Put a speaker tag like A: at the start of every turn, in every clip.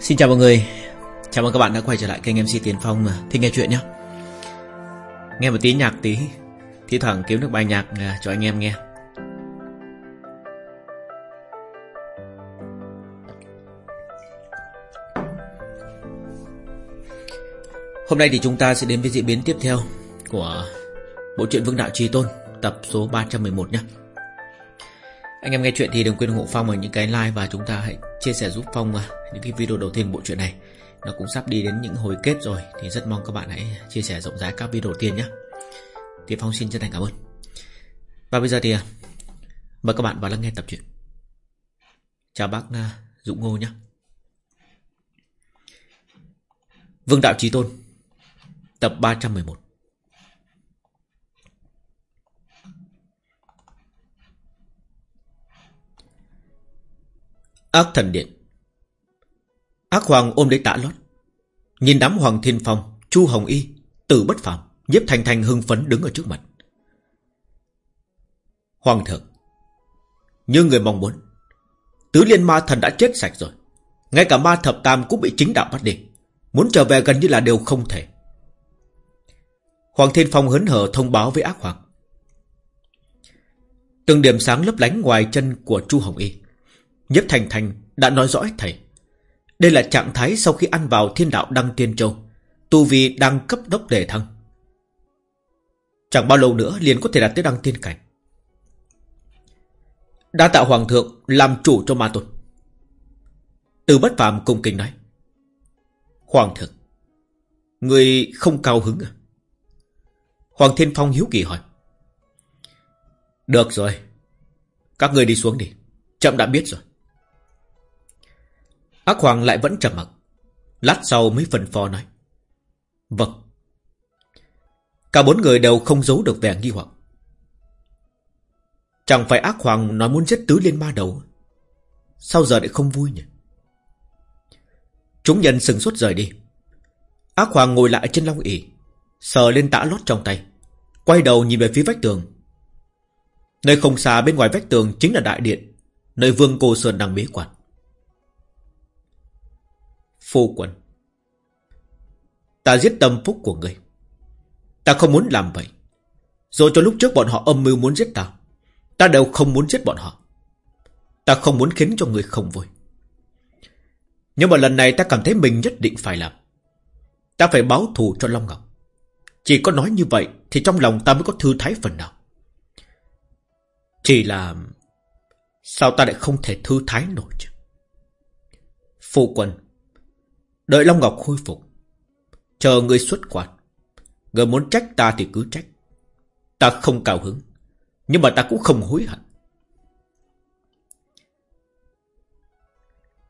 A: Xin chào mọi người. Chào mừng các bạn đã quay trở lại kênh MC Tiến Phong Thích nghe chuyện nhé. Nghe một tí nhạc tí. Thì thoảng kiếm được bài nhạc à, cho anh em nghe. Hôm nay thì chúng ta sẽ đến với diễn biến tiếp theo Của bộ truyện Vương Đạo Trí Tôn, Tập số 311 nhé. Anh em nghe chuyện thì đừng quên ủng hộ Phong bằng những cái like Và chúng ta hãy chia sẻ giúp Phong những cái video đầu tiên của bộ truyện này. Nó cũng sắp đi đến những hồi kết rồi, Thì rất mong các bạn hãy chia sẻ rộng rãi các video đầu tiên nhé. Thì Phong xin chân thành cảm ơn. Và bây giờ thì à, mời các bạn vào lắng nghe tập truyện. Chào bác à, Dũng Ngô nhé. Vương Đạo Trí Tôn, Tập 311 Ác thần điện. Ác hoàng ôm lấy tạ lót. Nhìn đám hoàng thiên phong, Chu hồng y, Tử bất phạm Nhiếp thành thành hưng phấn đứng ở trước mặt. Hoàng thượng, Như người mong muốn, Tứ liên ma thần đã chết sạch rồi. Ngay cả ma thập tam cũng bị chính đạo bắt đi. Muốn trở về gần như là đều không thể. Hoàng Thiên Phong hớn hở thông báo với ác hoàng. Từng điểm sáng lấp lánh ngoài chân của Chu Hồng Y nhếp Thành Thành đã nói rõ thầy. Đây là trạng thái sau khi ăn vào thiên đạo Đăng Tiên Châu, Tu Vi đang cấp đốc đề thăng. Chẳng bao lâu nữa liền có thể đạt tới Đăng Tiên Cảnh. Đa tạo Hoàng thượng làm chủ cho ma tôn. Từ bất phàm cung kính nói, Hoàng thượng, Người không cao hứng à? Hoàng Thiên Phong hiếu kỳ hỏi, Được rồi, Các người đi xuống đi, Chậm đã biết rồi. Ác Hoàng lại vẫn trầm mặc. Lát sau mới phần phò nói. Vâng. Cả bốn người đều không giấu được vẻ nghi hoặc. Chẳng phải ác hoàng nói muốn giết tứ liên ma đầu? Sao giờ lại không vui nhỉ? Chúng nhân sừng sốt rời đi. Ác hoàng ngồi lại trên long ỷ, Sờ lên tã lót trong tay, Quay đầu nhìn về phía vách tường. Nơi không xa bên ngoài vách tường Chính là đại điện, Nơi vương cô Sơn đang bế quan. Phu quân. Ta giết tâm phúc của ngươi. Ta không muốn làm vậy. Rồi cho lúc trước bọn họ âm mưu muốn giết ta Ta đều không muốn giết bọn họ. Ta không muốn khiến cho người không vui. Nhưng mà lần này ta cảm thấy mình nhất định phải làm. Ta phải báo thù cho Long Ngọc. Chỉ có nói như vậy Thì trong lòng ta mới có thư thái phần nào. Chỉ là Sao ta lại không thể thư thái nổi chứ? Phu quân Đợi Long Ngọc khôi phục. Chờ người xuất quan. Người muốn trách ta thì cứ trách. Ta không cao hứng, Nhưng mà ta cũng không hối hận.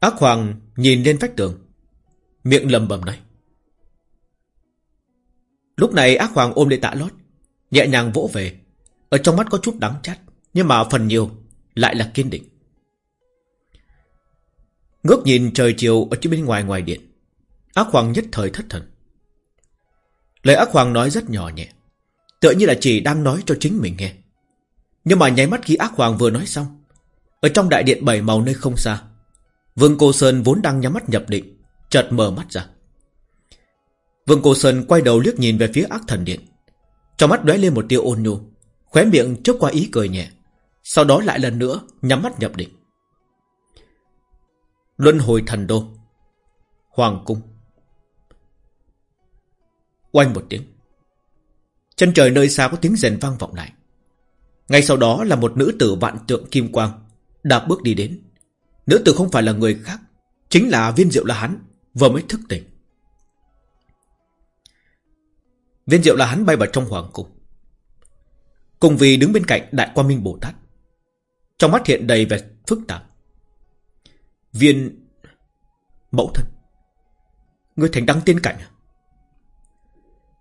A: Ác Hoàng nhìn lên vách tường, Miệng lầm bầm nói. Lúc này ác hoàng ôm lấy tạ lót, Nhẹ nhàng vỗ về. Ở trong mắt có chút đắng chát, Nhưng mà phần nhiều lại là kiên định. Ngước nhìn trời chiều Ở trên bên ngoài ngoài điện Ác hoàng nhất thời thất thần. Lời ác hoàng nói rất nhỏ nhẹ, Tựa như là chỉ đang nói cho chính mình nghe. Nhưng mà nháy mắt khi ác hoàng vừa nói xong, Ở trong đại điện bảy màu nơi không xa, Vương Cô Sơn vốn đang nhắm mắt nhập định, Chợt mở mắt ra. Vương Cô Sơn quay đầu liếc nhìn về phía ác thần điện, Trong mắt lóe lên một tia ôn nhu, Khóe miệng chớp qua ý cười nhẹ, Sau đó lại lần nữa nhắm mắt nhập định. Luân hồi thần đô, Hoàng cung. Oanh một tiếng. Chân trời nơi xa có tiếng rền vang vọng lại. Ngay sau đó là một nữ tử vạn tượng kim quang Đạp bước đi đến. Nữ tử không phải là người khác, Chính là viên diệu là hắn, Vừa mới thức tỉnh. Viên diệu là hắn bay vào trong hoàng cung. Cùng vì đứng bên cạnh Đại Quan Minh Bồ Tát, Trong mắt hiện đầy vẻ phức tạp. Viên Mẫu thân Ngươi thành đăng tiên cảnh à?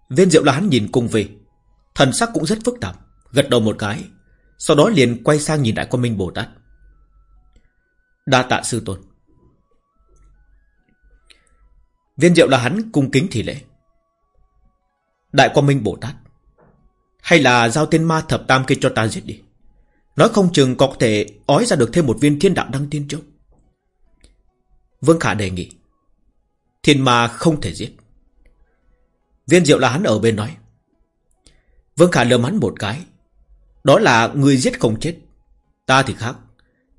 A: Viên diệu là hắn nhìn cùng về, Thần sắc cũng rất phức tạp Gật đầu một cái Sau đó liền quay sang nhìn Đại Quan Minh Bồ Tát. Đa tạ sư tôn. Viên diệu là hắn cung kính thì lễ. Đại Quan Minh Bồ Tát Hay là giao tên ma thập tam kia cho ta giết đi. Nói không chừng có thể ói ra được thêm một viên thiên đạo đăng tiên châu Vương Khả đề nghị. Thiên ma không thể giết. Viên diệu là hắn ở bên nói. Vương Khả lườm hắn một cái. Đó là người giết không chết. Ta thì khác.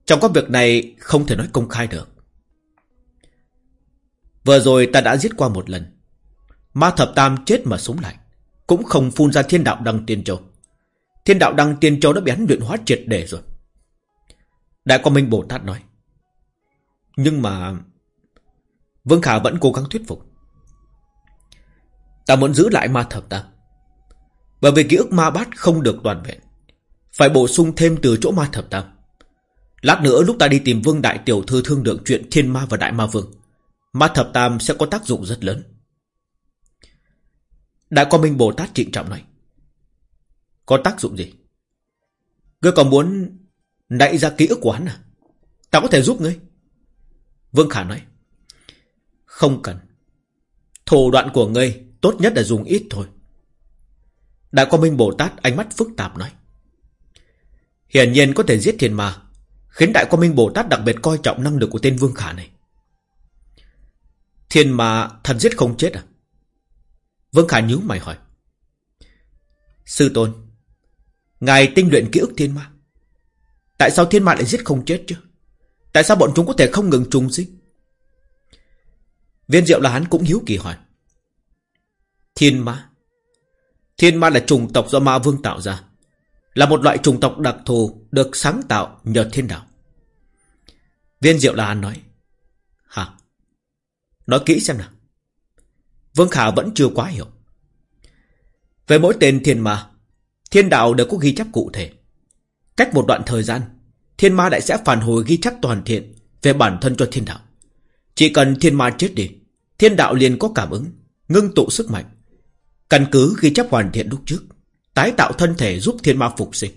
A: Trong các việc này không thể nói công khai được. Vừa rồi ta đã giết qua một lần. Ma thập tam chết mà sống lại. Cũng không phun ra thiên đạo đăng tiên châu. Thiên đạo đăng tiên châu đã bị hắn luyện hóa triệt để rồi. Đại quan minh Bồ Tát nói. Nhưng mà... Vương Khả vẫn cố gắng thuyết phục. Ta muốn giữ lại ma thập tam. Bởi vì ký ức ma bát không được toàn vẹn. Phải bổ sung thêm từ chỗ ma thập tam. Lát nữa lúc ta đi tìm vương đại tiểu thư thương lượng chuyện thiên ma và đại ma vương. Ma thập tam sẽ có tác dụng rất lớn. Đại quan minh Bồ Tát trịnh trọng này, Có tác dụng gì? Ngươi còn muốn nạy ra ký ức của hắn à? Ta có thể giúp ngươi. Vương Khả nói. Không cần. Thủ đoạn của ngươi tốt nhất là dùng ít thôi. Đại quan minh Bồ Tát ánh mắt phức tạp nói. Hiển nhiên có thể giết thiên ma, khiến Đại quan minh Bồ Tát đặc biệt coi trọng năng lực của tên Vương Khả này. Thiên ma thật giết không chết à? Vương Khả nhíu mày hỏi. Sư tôn, ngài tinh luyện ký ức thiên ma. Tại sao thiên ma lại giết không chết chứ? Tại sao bọn chúng có thể không ngừng trùng sinh? Viên diệu là hắn cũng hiếu kỳ hỏi. Thiên ma. Thiên ma là trùng tộc do ma vương tạo ra. Là một loại trùng tộc đặc thù được sáng tạo nhờ thiên đạo. Viên diệu là An nói. Hả? Nói kỹ xem nào. Vương Khả vẫn chưa quá hiểu. Về mỗi tên thiên ma, thiên đạo đều có ghi chép cụ thể. Cách một đoạn thời gian, thiên ma đại sẽ phản hồi ghi chép toàn thiện về bản thân cho thiên đạo. Chỉ cần thiên ma chết đi, thiên đạo liền có cảm ứng, ngưng tụ sức mạnh. Căn cứ ghi chép hoàn thiện lúc trước, tái tạo thân thể giúp thiên ma phục sinh.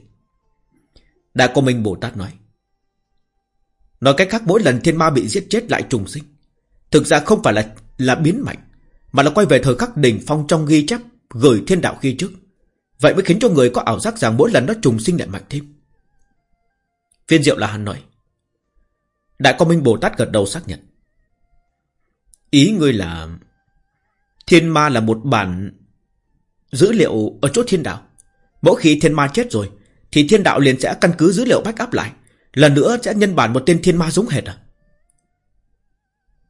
A: Đại cô Minh Bồ Tát nói. Nói cách khác mỗi lần thiên ma bị giết chết lại trùng sinh. Thực ra không phải là là biến mạnh, mà là quay về thời khắc đỉnh phong trong ghi chép gửi thiên đạo khi trước. Vậy mới khiến cho người có ảo giác rằng mỗi lần nó trùng sinh lại mạnh thêm. Phiên diệu là hắn nói. Đại Quang Minh Bồ Tát gật đầu xác nhận. Ý ngươi là... Thiên ma là một bản dữ liệu ở chỗ thiên đạo. Mỗi khi thiên ma chết rồi, thì thiên đạo liền sẽ căn cứ dữ liệu backup lại. Lần nữa sẽ nhân bản một tên thiên ma giống hệt à?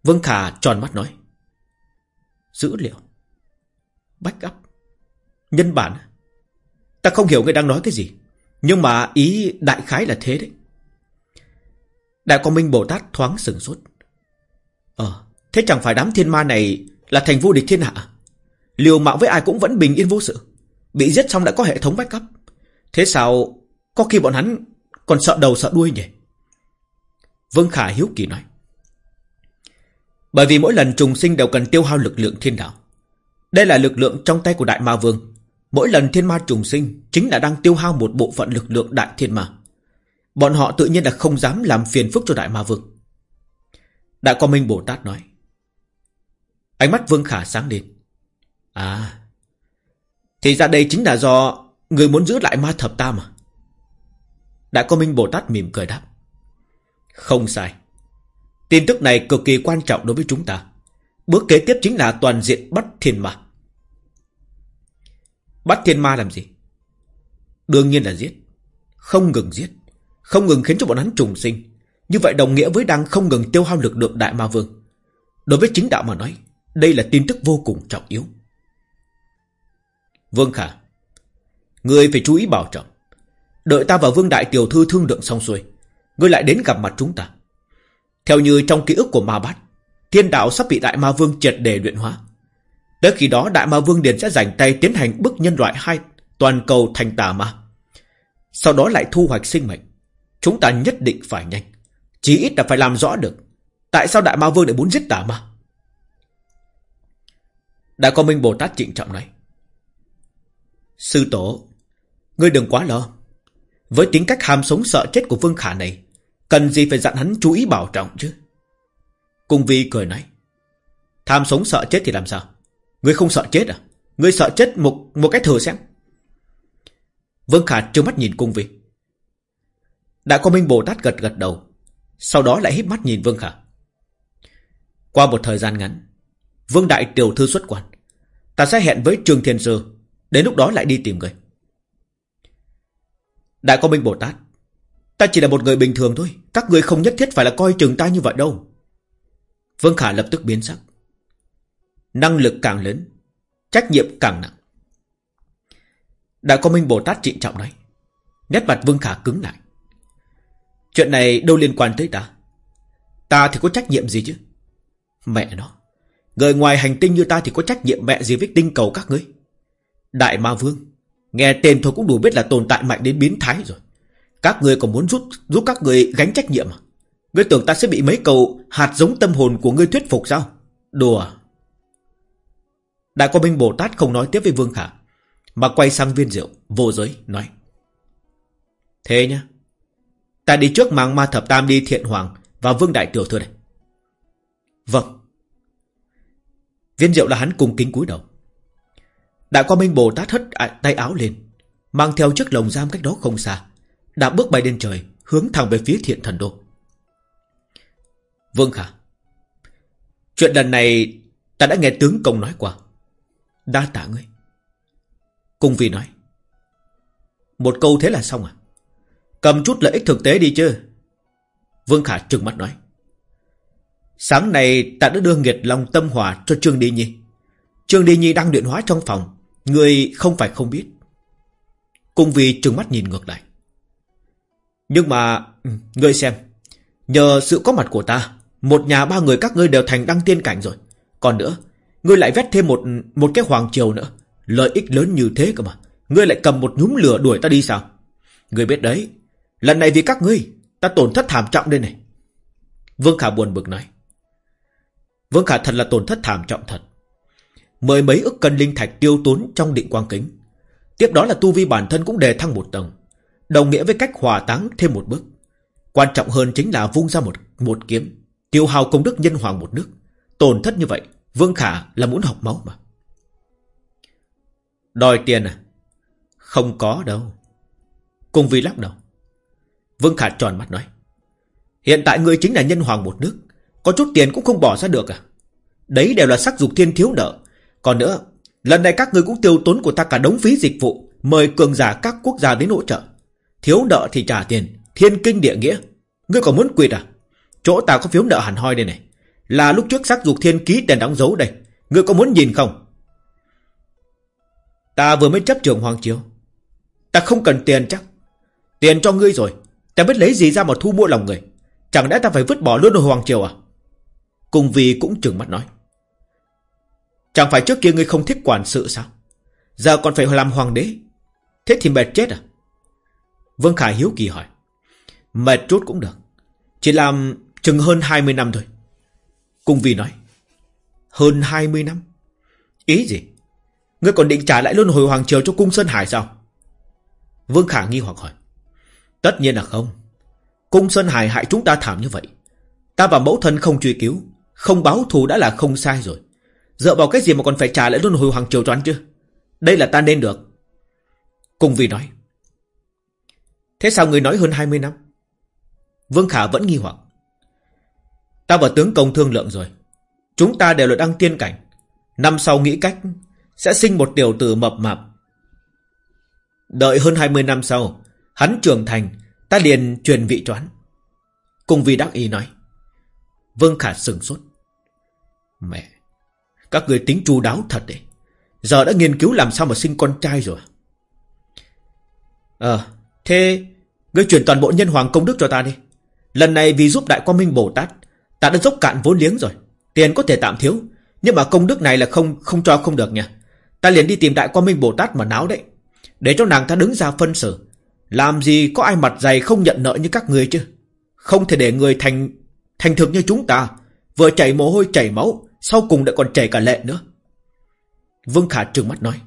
A: Vương Khả tròn mắt nói. Dữ liệu. Backup. Nhân bản. Ta không hiểu người đang nói cái gì. Nhưng mà ý đại khái là thế đấy. Đại Quang Minh Bồ Tát thoáng sừng sốt. Ờ, thế chẳng phải đám thiên ma này là thành vô địch thiên hạ à? Liều mạng với ai cũng vẫn bình yên vô sự. Bị giết xong đã có hệ thống backup. Thế sao có khi bọn hắn còn sợ đầu sợ đuôi nhỉ? Vương Khả hiếu kỳ nói. Bởi vì mỗi lần trùng sinh đều cần tiêu hao lực lượng thiên đạo. Đây là lực lượng trong tay của Đại Ma Vương. Mỗi lần thiên ma trùng sinh chính là đang tiêu hao một bộ phận lực lượng Đại Thiên Ma. Bọn họ tự nhiên là không dám làm phiền phức cho Đại Ma Vương. Đại Quang Minh Bồ Tát nói. Ánh mắt Vương Khả sáng lên. À, thì ra đây chính là do người muốn giữ lại ma thập tam mà. Đại Quang Minh Bồ Tát mỉm cười đáp. Không sai. Tin tức này cực kỳ quan trọng đối với chúng ta. Bước kế tiếp chính là toàn diện bắt thiên ma. Bắt thiên ma làm gì? Đương nhiên là giết. Không ngừng giết. Không ngừng khiến cho bọn hắn trùng sinh. Như vậy đồng nghĩa với đang không ngừng tiêu hao lực lượng đại ma vương. Đối với chính đạo mà nói, đây là tin tức vô cùng trọng yếu. Vương Khả, người phải chú ý bảo trọng. Đợi ta và Vương Đại Tiểu Thư thương lượng xong xuôi, ngươi lại đến gặp mặt chúng ta. Theo như trong ký ức của Ma Bát, thiên đạo sắp bị Đại Ma Vương triệt đề luyện hóa. Tới khi đó Đại Ma Vương Điền sẽ giành tay tiến hành bức nhân loại hai toàn cầu thành tà ma. Sau đó lại thu hoạch sinh mệnh. Chúng ta nhất định phải nhanh. Chỉ ít là phải làm rõ được. Tại sao Đại Ma Vương lại muốn giết tà ma? Đại con Minh Bồ Tát trịnh trọng nói. Sư tổ, ngươi đừng quá lo. Với tính cách ham sống sợ chết của Vương Khả này, cần gì phải dặn hắn chú ý bảo trọng chứ? Cung Vi cười nói. Tham sống sợ chết thì làm sao? Ngươi không sợ chết à? Ngươi sợ chết một một cái thừa xem. Vương Khả trơ mắt nhìn Cung Vi. đã có Minh Bồ Tát gật gật đầu. Sau đó lại híp mắt nhìn Vương Khả. Qua một thời gian ngắn Vương Đại Tiểu Thư xuất quan Ta sẽ hẹn với trường Thiên Sư Đến lúc đó lại đi tìm người. Đại Quang Minh Bồ Tát. Ta chỉ là một người bình thường thôi. Các người không nhất thiết phải là coi chừng ta như vậy đâu. Vương Khả lập tức biến sắc. Năng lực càng lớn, Trách nhiệm càng nặng. Đại Quang Minh Bồ Tát trịnh trọng nói Nét mặt Vương Khả cứng lại. Chuyện này đâu liên quan tới ta? Ta thì có trách nhiệm gì chứ? Mẹ nó, Người ngoài hành tinh như ta thì có trách nhiệm mẹ gì với tinh cầu các ngươi? Đại Ma Vương, Nghe tên thôi cũng đủ biết là tồn tại mạnh đến biến thái rồi. Các người còn muốn giúp giúp các người gánh trách nhiệm à? Ngươi tưởng ta sẽ bị mấy cầu hạt giống tâm hồn của ngươi thuyết phục sao? Đùa. Đại quan minh Bồ Tát không nói tiếp với Vương Khả Mà quay sang viên rượu, Vô giới, nói. Thế nhá, Ta đi trước mang ma thập tam đi thiện hoàng Và vương đại tiểu thư này Vâng. Viên diệu là hắn cùng kính cúi đầu. Đại Quang minh Bồ Tát hất tay áo lên, Mang theo chiếc lồng giam cách đó không xa, Đã bước bay lên trời, Hướng thẳng về phía thiện thần đô. Vương Khả, Chuyện lần này Ta đã nghe tướng công nói qua. Đa tạ ngươi. Cung vì nói, Một câu thế là xong à? Cầm chút lợi ích thực tế đi chứ. Vương Khả trừng mắt nói, Sáng nay ta đã đưa nghiệt lòng tâm hòa cho Trương Đi Nhi. Trương Đi Nhi đang điện hóa trong phòng Người không phải không biết. Cung vì trừng mắt nhìn ngược lại. Nhưng mà ừ, Ngươi xem, Nhờ sự có mặt của ta, Một nhà ba người các ngươi đều thành đăng tiên cảnh rồi. Còn nữa, Ngươi lại vét thêm một một cái hoàng triều nữa. Lợi ích lớn như thế cơ mà. Ngươi lại cầm một nhúm lửa đuổi ta đi sao? Ngươi biết đấy, Lần này vì các ngươi, Ta tổn thất thảm trọng đây này. Vương Khả buồn bực nói. Vương Khả thật là tổn thất thảm trọng thật. Mười mấy ức cân linh thạch tiêu tốn trong định quang kính. Tiếp đó là tu vi bản thân cũng đề thăng một tầng, Đồng nghĩa với cách hòa táng thêm một bước. Quan trọng hơn chính là vung ra một một kiếm, Tiêu hào công đức nhân hoàng một nước. Tổn thất như vậy, Vương Khả là muốn học máu mà. Đòi tiền à? Không có đâu. Cùng vì lắc đầu. Vương Khả tròn mắt nói. Hiện tại ngươi chính là nhân hoàng một nước, Có chút tiền cũng không bỏ ra được à? Đấy đều là sắc dục thiên thiếu nợ còn nữa, Lần này các ngươi cũng tiêu tốn của ta cả đống phí dịch vụ, Mời cường giả các quốc gia đến hỗ trợ. Thiếu nợ thì trả tiền, Thiên kinh địa nghĩa. Ngươi còn muốn quyệt à? Chỗ ta có phiếu nợ hẳn hoi đây này. Là lúc trước sắc dục thiên ký tiền đóng dấu đây. Ngươi có muốn nhìn không? Ta vừa mới chấp trường Hoàng chiếu Ta không cần tiền chắc. Tiền cho ngươi rồi. Ta biết lấy gì ra mà thu mua lòng người. Chẳng lẽ ta phải vứt bỏ luôn Hoàng Triều à? Cùng vì cũng trừng mắt nói. Chẳng phải trước kia ngươi không thích quản sự sao? Giờ còn phải làm hoàng đế. Thế thì mệt chết à? Vương Khải hiếu kỳ hỏi. Mệt chút cũng được. Chỉ làm chừng hơn 20 năm thôi. Cung Vi nói. Hơn 20 năm? Ý gì? Ngươi còn định trả lại luôn hồi Hoàng Triều cho cung Sơn Hải sao? Vương Khả nghi hoặc hỏi. Tất nhiên là không. Cung Sơn Hải hại chúng ta thảm như vậy. Ta và mẫu thân không truy cứu, Không báo thù đã là không sai rồi. Dựa vào cái gì mà còn phải trả lại luôn hồi Hoàng Triều cho anh chứ? Đây là ta nên được. Cùng Vi nói. Thế sao người nói hơn 20 năm? Vương Khả vẫn nghi hoặc. Ta và tướng công thương lượng rồi. Chúng ta đều là đăng tiên cảnh. Năm sau nghĩ cách, Sẽ sinh một tiểu tử mập mạp. Đợi hơn 20 năm sau, Hắn trưởng thành, Ta liền truyền vị cho hắn Cùng vì đắc ý nói. Vương Khả sừng sốt. Mẹ! Các người tính chu đáo thật đấy. Giờ đã nghiên cứu làm sao mà sinh con trai rồi. Ờ Thế Ngươi chuyển toàn bộ nhân hoàng công đức cho ta đi. Lần này vì giúp đại quang minh Bồ Tát, Ta đã dốc cạn vốn liếng rồi. Tiền có thể tạm thiếu, Nhưng mà công đức này là không không cho không được nha. Ta liền đi tìm đại quang minh Bồ Tát mà náo đấy. Để cho nàng ta đứng ra phân xử. Làm gì có ai mặt dày không nhận nợ như các người chứ? Không thể để người thành Thành thực như chúng ta. Vừa chảy mồ hôi chảy máu sau cùng lại còn chảy cả lệ nữa Vương Khả trừng mắt nói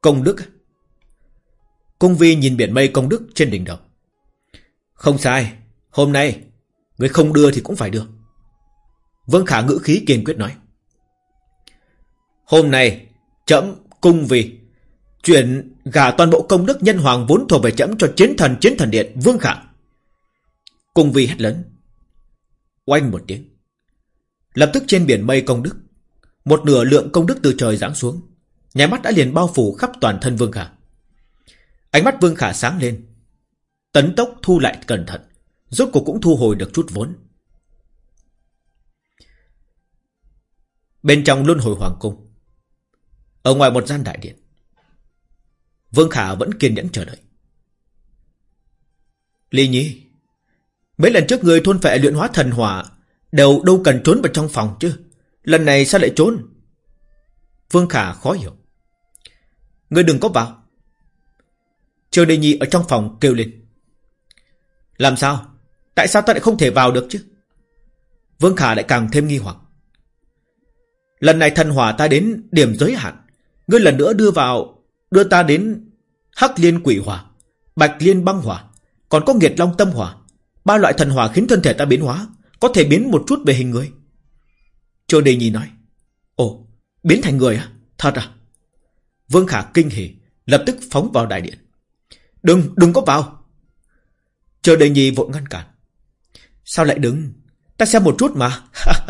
A: Công đức à? Cung vi nhìn biển mây công đức trên đỉnh đầu Không sai, Hôm nay, Người không đưa thì cũng phải đưa Vương Khả ngữ khí kiên quyết nói Hôm nay Chậm cung vi, Chuyển gả toàn bộ công đức nhân hoàng vốn thuộc về chấm cho chiến thần chiến thần điện Vương Khả. Cung Vi hét lớn. Oanh một tiếng. Lập tức trên biển mây công đức. Một nửa lượng công đức từ trời giáng xuống. Nháy mắt đã liền bao phủ khắp toàn thân Vương Khả. Ánh mắt Vương Khả sáng lên. Tấn tốc thu lại cẩn thận. Rốt cuộc cũng thu hồi được chút vốn. Bên trong luân hồi hoàng cung. Ở ngoài một gian đại điện. Vương Khả vẫn kiên nhẫn chờ đợi. Ly Nhi, Mấy lần trước người thôn phệ luyện hóa thần hỏa Đều đâu cần trốn vào trong phòng chứ. Lần này sao lại trốn? Vương Khả khó hiểu. Người đừng có vào. Trường Đề Nhi ở trong phòng kêu lên. Làm sao? Tại sao ta lại không thể vào được chứ? Vương Khả lại càng thêm nghi hoặc. Lần này thần hỏa ta đến điểm giới hạn. Ngươi lần nữa đưa vào, Đưa ta đến Hắc liên quỷ hỏa, Bạch liên băng hỏa. Còn có nghiệt long tâm hỏa. Ba loại thần hỏa khiến thân thể ta biến hóa. Có thể biến một chút về hình người. Châu Đề Nhi nói, Ồ, biến thành người à? Thật à? Vương Khả kinh hỉ, Lập tức phóng vào đại điện. Đừng đừng có vào. Châu Đề Nhi vội ngăn cản. Sao lại đứng? Ta xem một chút mà.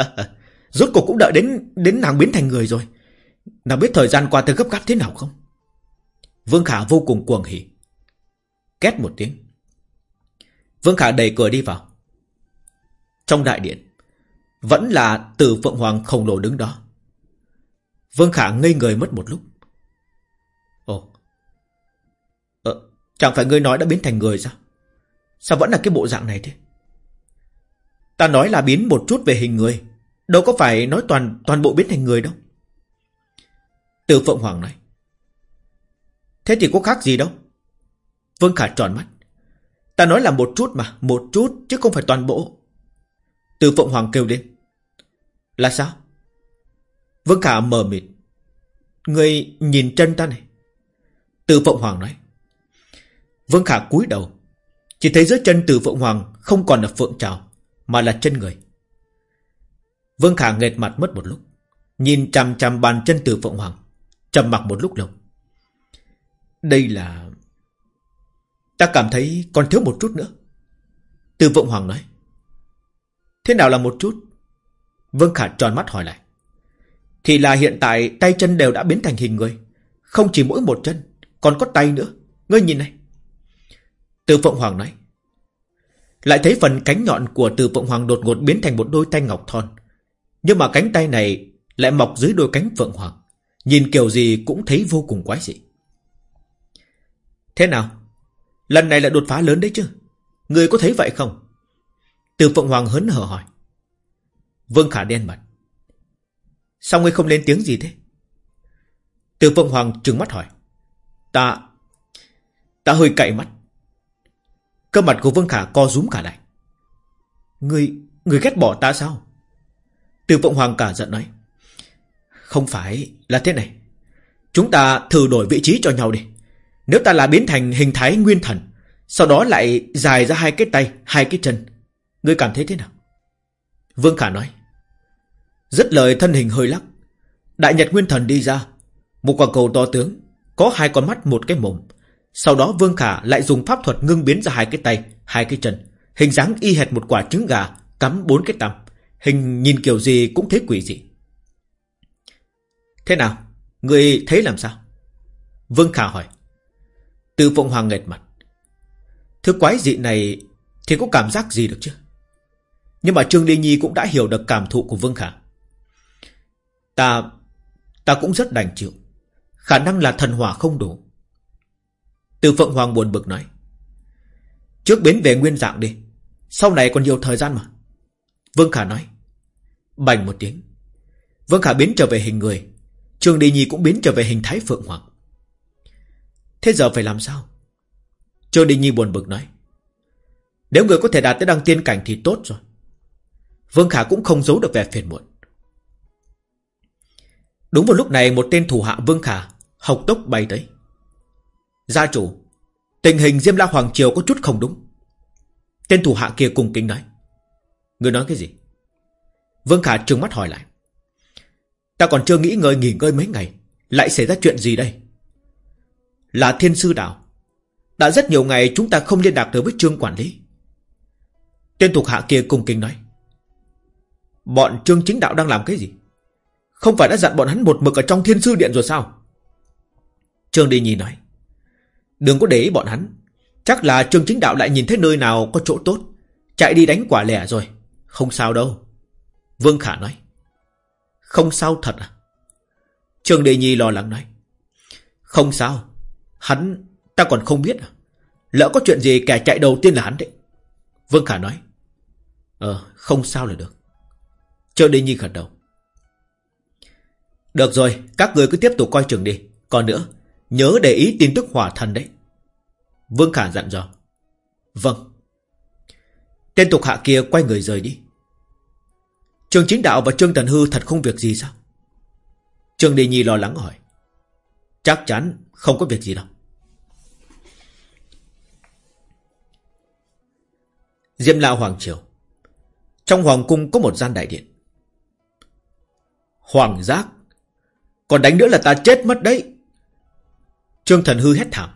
A: Rốt cuộc cũng đợi đến đến nàng biến thành người rồi. Nàng biết thời gian qua tới gấp gáp thế nào không? Vương Khả vô cùng cuồng hỉ. Két một tiếng. Vương Khả đẩy cửa đi vào. Trong đại điện. Vẫn là từ Phượng Hoàng khổng lồ đứng đó. Vương Khả ngây người mất một lúc. Ồ ờ, Chẳng phải ngươi nói đã biến thành người sao? Sao vẫn là cái bộ dạng này thế? Ta nói là biến một chút về hình người. Đâu có phải nói toàn toàn bộ biến thành người đâu. Từ Phượng Hoàng này Thế thì có khác gì đâu. Vương Khả tròn mắt. Ta nói là một chút mà Một chút chứ không phải toàn bộ. Từ Phượng Hoàng kêu lên Là sao? Vương Khả mờ mịt. Người nhìn chân ta này. Từ Phượng Hoàng nói. Vương Khả cúi đầu. Chỉ thấy dưới chân từ Phượng Hoàng Không còn là phượng trào, Mà là chân người. Vương Khả nghệt mặt mất một lúc, Nhìn chằm chằm bàn chân từ Phượng Hoàng, trầm mặc một lúc lâu. Đây là Ta cảm thấy còn thiếu một chút nữa. Từ Phượng Hoàng nói. Thế nào là một chút? Vương Khả tròn mắt hỏi lại. Thì là hiện tại tay chân đều đã biến thành hình người. Không chỉ mỗi một chân, Còn có tay nữa. Ngươi nhìn này. Từ Phượng Hoàng nói. Lại thấy phần cánh nhọn của Từ Phượng Hoàng đột ngột biến thành một đôi tay ngọc thon. Nhưng mà cánh tay này Lại mọc dưới đôi cánh Phượng Hoàng. Nhìn kiểu gì cũng thấy vô cùng quái dị. Thế nào? Lần này là đột phá lớn đấy chứ? Người có thấy vậy không? Từ Phượng Hoàng hớn hở hỏi. Vương Khả đen mặt. Sao ngươi không lên tiếng gì thế? Từ Phượng Hoàng trừng mắt hỏi. Ta Ta hơi cậy mắt. Cơ mặt của Vương Khả co rúm cả lại. Ngươi Ngươi ghét bỏ ta sao? Từ Phượng Hoàng cả giận nói. Không phải là thế này. Chúng ta thử đổi vị trí cho nhau đi. Nếu ta là biến thành hình thái nguyên thần, Sau đó lại dài ra hai cái tay, Hai cái chân Ngươi cảm thấy thế nào? Vương Khả nói. Rất lời thân hình hơi lắc. Đại Nhật Nguyên Thần đi ra. Một quả cầu to tướng. Có hai con mắt, một cái mồm. Sau đó Vương Khả lại dùng pháp thuật ngưng biến ra hai cái tay, Hai cái chân. Hình dáng y hệt một quả trứng gà, Cắm bốn cái tằm. Hình nhìn kiểu gì cũng thấy quỷ dị. Thế nào? Người thấy làm sao? Vương Khả hỏi. Từ Phụng Hoàng nghệt mặt. Thứ quái dị này thì có cảm giác gì được chứ? Nhưng mà Trương đi Nhi cũng đã hiểu được cảm thụ của Vương Khả. Ta... Ta cũng rất đành chịu. Khả năng là thần hỏa không đủ. Từ Phượng Hoàng buồn bực nói. Trước biến về nguyên dạng đi. Sau này còn nhiều thời gian mà. Vương Khả nói. Bành một tiếng. Vương Khả biến trở về hình người. Trương đi Nhi cũng biến trở về hình thái Phượng Hoàng. Thế giờ phải làm sao Trương đi Nhi buồn bực nói, Nếu người có thể đạt tới đăng tiên cảnh thì tốt rồi Vương Khả cũng không giấu được vẻ phiền muộn. Đúng vào lúc này, một tên thủ hạ Vương Khả Học tốc bay tới. Gia chủ, Tình hình Diêm La Hoàng Triều có chút không đúng. Tên thủ hạ kia cùng kính nói. Người nói cái gì? Vương Khả trừng mắt hỏi lại. Ta còn chưa nghĩ ngơi nghỉ ngơi mấy ngày, Lại xảy ra chuyện gì đây? Là thiên sư đạo. Đã rất nhiều ngày chúng ta không liên lạc được với trương quản lý. Tên thuộc hạ kia cung kính nói. Bọn Trương Chính Đạo đang làm cái gì? Không phải đã dặn bọn hắn một mực ở trong thiên sư điện rồi sao? Trương Đi Nhi nói, Đừng có để ý bọn hắn. Chắc là Trương Chính Đạo lại nhìn thấy nơi nào có chỗ tốt, Chạy đi đánh quả lẻ rồi. Không sao đâu. Vương Khả nói, Không sao thật à? Trương Đề Nhi lo lắng nói, Không sao. Hắn, ta còn không biết à. Lỡ có chuyện gì kẻ chạy đầu tiên là hắn đấy. Vương Khả nói Ờ không sao là được. Triệu Đình Nhi gật đầu. Được rồi, Các người cứ tiếp tục coi chừng đi. Còn nữa, Nhớ để ý tin tức hỏa thần đấy. Vương Khả dặn dò. Vâng. Tên tục hạ kia quay người rời đi. Trường Chính Đạo và Trương Tần Hư thật không việc gì sao? Trương Đề Nhi lo lắng hỏi. Chắc chắn không có việc gì đâu. Diêm La Hoàng Triều. Trong Hoàng Cung có một gian đại điện. Hoàng giác. Còn đánh nữa là ta chết mất đấy. Trương Thần Hư hét thảm.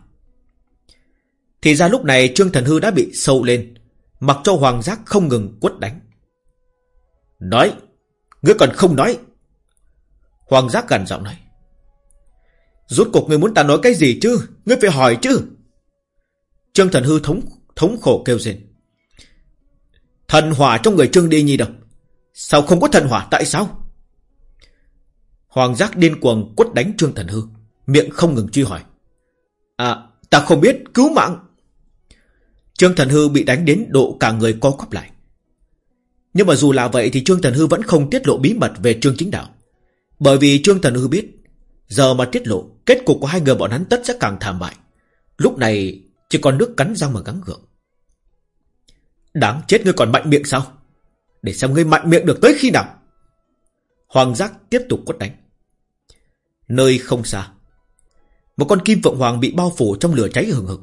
A: Thì ra lúc này Trương Thần Hư đã bị sâu lên, Mặc cho Hoàng giác không ngừng quất đánh. Nói, Ngươi còn không nói. Hoàng giác gần giọng nói, Rốt cuộc ngươi muốn ta nói cái gì chứ? Ngươi phải hỏi chứ. Trương Thần Hư thống thống khổ kêu rên, Thần hỏa trong người Trương Đi Nhi đâu? Sao không có thần hỏa, tại sao? Hoàng giác điên cuồng quất đánh Trương Thần Hư, Miệng không ngừng truy hỏi. À ta không biết, cứu mạng. Trương Thần Hư bị đánh đến độ cả người co quắp lại. Nhưng mà dù là vậy thì Trương Thần Hư vẫn không tiết lộ bí mật về Trương Chính Đạo. Bởi vì Trương Thần Hư biết, Giờ mà tiết lộ, Kết cục của hai người bọn hắn tất sẽ càng thảm bại. Lúc này, chỉ còn nước cắn răng mà gắng gượng. Đáng chết, ngươi còn mạnh miệng sao? Để xem ngươi mạnh miệng được tới khi nào. Hoàng giác tiếp tục quất đánh. Nơi không xa. Một con kim phượng hoàng bị bao phủ trong lửa cháy hừng hực,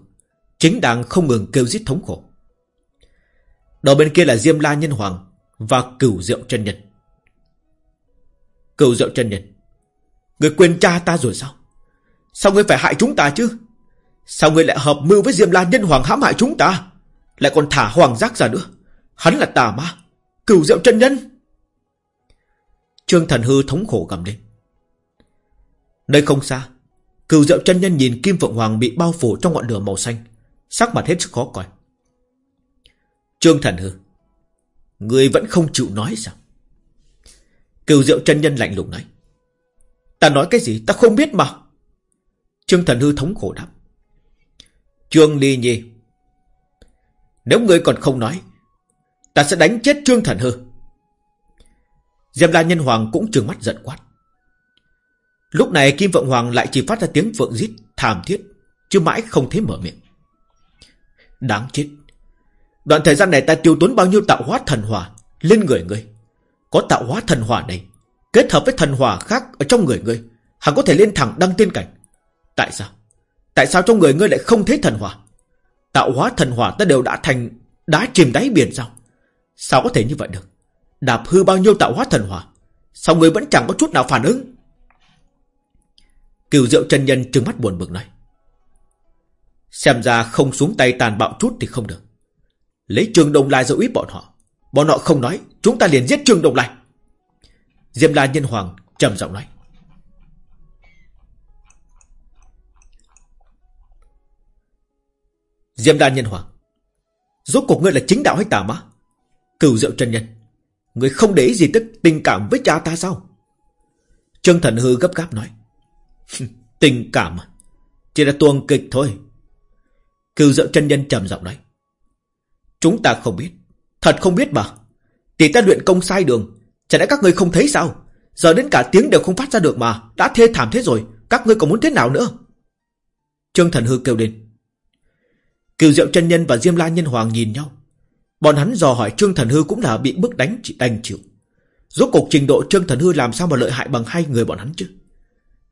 A: Chính đang không ngừng kêu giết thống khổ. Đầu bên kia là Diêm La Nhân Hoàng Và Cửu Diệu chân Nhân. Cửu Diệu chân Nhân, Người quên cha ta rồi sao? Sao ngươi phải hại chúng ta chứ? Sao ngươi lại hợp mưu với Diêm La Nhân Hoàng hãm hại chúng ta? Lại còn thả hoàng giác ra nữa. Hắn là tà ma, Cửu diệu chân nhân. Trương thần hư thống khổ gầm lên. Nơi không xa, Cửu diệu chân nhân nhìn Kim Phượng Hoàng bị bao phủ trong ngọn lửa màu xanh, Sắc mặt hết sức khó coi. Trương thần hư, Người vẫn không chịu nói sao? Cửu diệu chân nhân lạnh lùng nói, Ta nói cái gì ta không biết mà. Trương thần hư thống khổ đáp, Trương Ly Nhi, nếu ngươi còn không nói, Ta sẽ đánh chết Trương Thần Hư. Diệp La Nhân Hoàng cũng trừng mắt giận quát Lúc này Kim Vượng Hoàng lại chỉ phát ra tiếng vượng rít thảm thiết, Chứ mãi không thấy mở miệng. Đáng chết. Đoạn thời gian này ta tiêu tốn bao nhiêu tạo hóa thần hỏa Lên người ngươi. Có tạo hóa thần hỏa này, Kết hợp với thần hỏa khác ở trong người ngươi, Hẳn có thể lên thẳng đăng tiên cảnh. Tại sao? Tại sao trong người ngươi lại không thấy thần hỏa? Tạo hóa thần hỏa ta đều đã thành Đá chìm đáy biển sao? Sao có thể như vậy được? Đạp hư bao nhiêu tạo hóa thần hỏa? Sao ngươi vẫn chẳng có chút nào phản ứng? Cửu diệu chân nhân trừng mắt buồn bực nói. Xem ra không xuống tay tàn bạo chút thì không được. Lấy trường đồng lai dấu ít bọn họ. Bọn họ không nói, Chúng ta liền giết trường đồng lai. Diêm la nhân hoàng trầm giọng nói. Diêm la nhân hoàng, Rốt cuộc ngươi là chính đạo hay tà ma? Cửu diệu chân nhân, Ngươi không để ý gì tức tình cảm với cha ta sao? Trương thần hư gấp gáp nói. Tình cảm à? Chỉ là tuồng kịch thôi. Cựu diệu chân nhân trầm giọng nói. Chúng ta không biết. Thật không biết mà. Tỷ ta luyện công sai đường. Chả lẽ các ngươi không thấy sao? Giờ đến cả tiếng đều không phát ra được mà. Đã thê thảm thế rồi. Các ngươi còn muốn thế nào nữa? Trương thần hư kêu lên. Cựu Diệu chân Nhân và Diêm La Nhân Hoàng nhìn nhau. Bọn hắn dò hỏi Trương Thần Hư cũng là bị bức đánh chỉ đành chịu. Rốt cuộc trình độ Trương Thần Hư làm sao mà lợi hại bằng hai người bọn hắn chứ?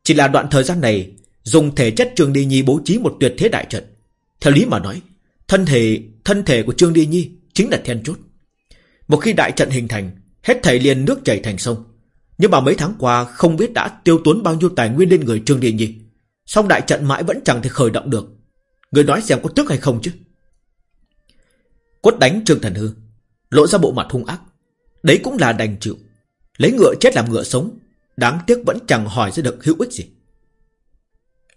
A: Chỉ là đoạn thời gian này, dùng thể chất Trương Đi Nhi bố trí một tuyệt thế đại trận. Theo lý mà nói, thân thể thân thể của Trương Đi Nhi chính là then chốt. Một khi đại trận hình thành, hết thảy liền nước chảy thành sông. Nhưng mà mấy tháng qua không biết đã tiêu tốn bao nhiêu tài nguyên lên người Trương Đi Nhi. Song đại trận mãi vẫn chẳng thể khởi động được. Người nói xem có tức hay không chứ Quất đánh Trương Thần Hư Lộ ra bộ mặt hung ác Đấy cũng là đành chịu Lấy ngựa chết làm ngựa sống Đáng tiếc vẫn chẳng hỏi ra được hữu ích gì.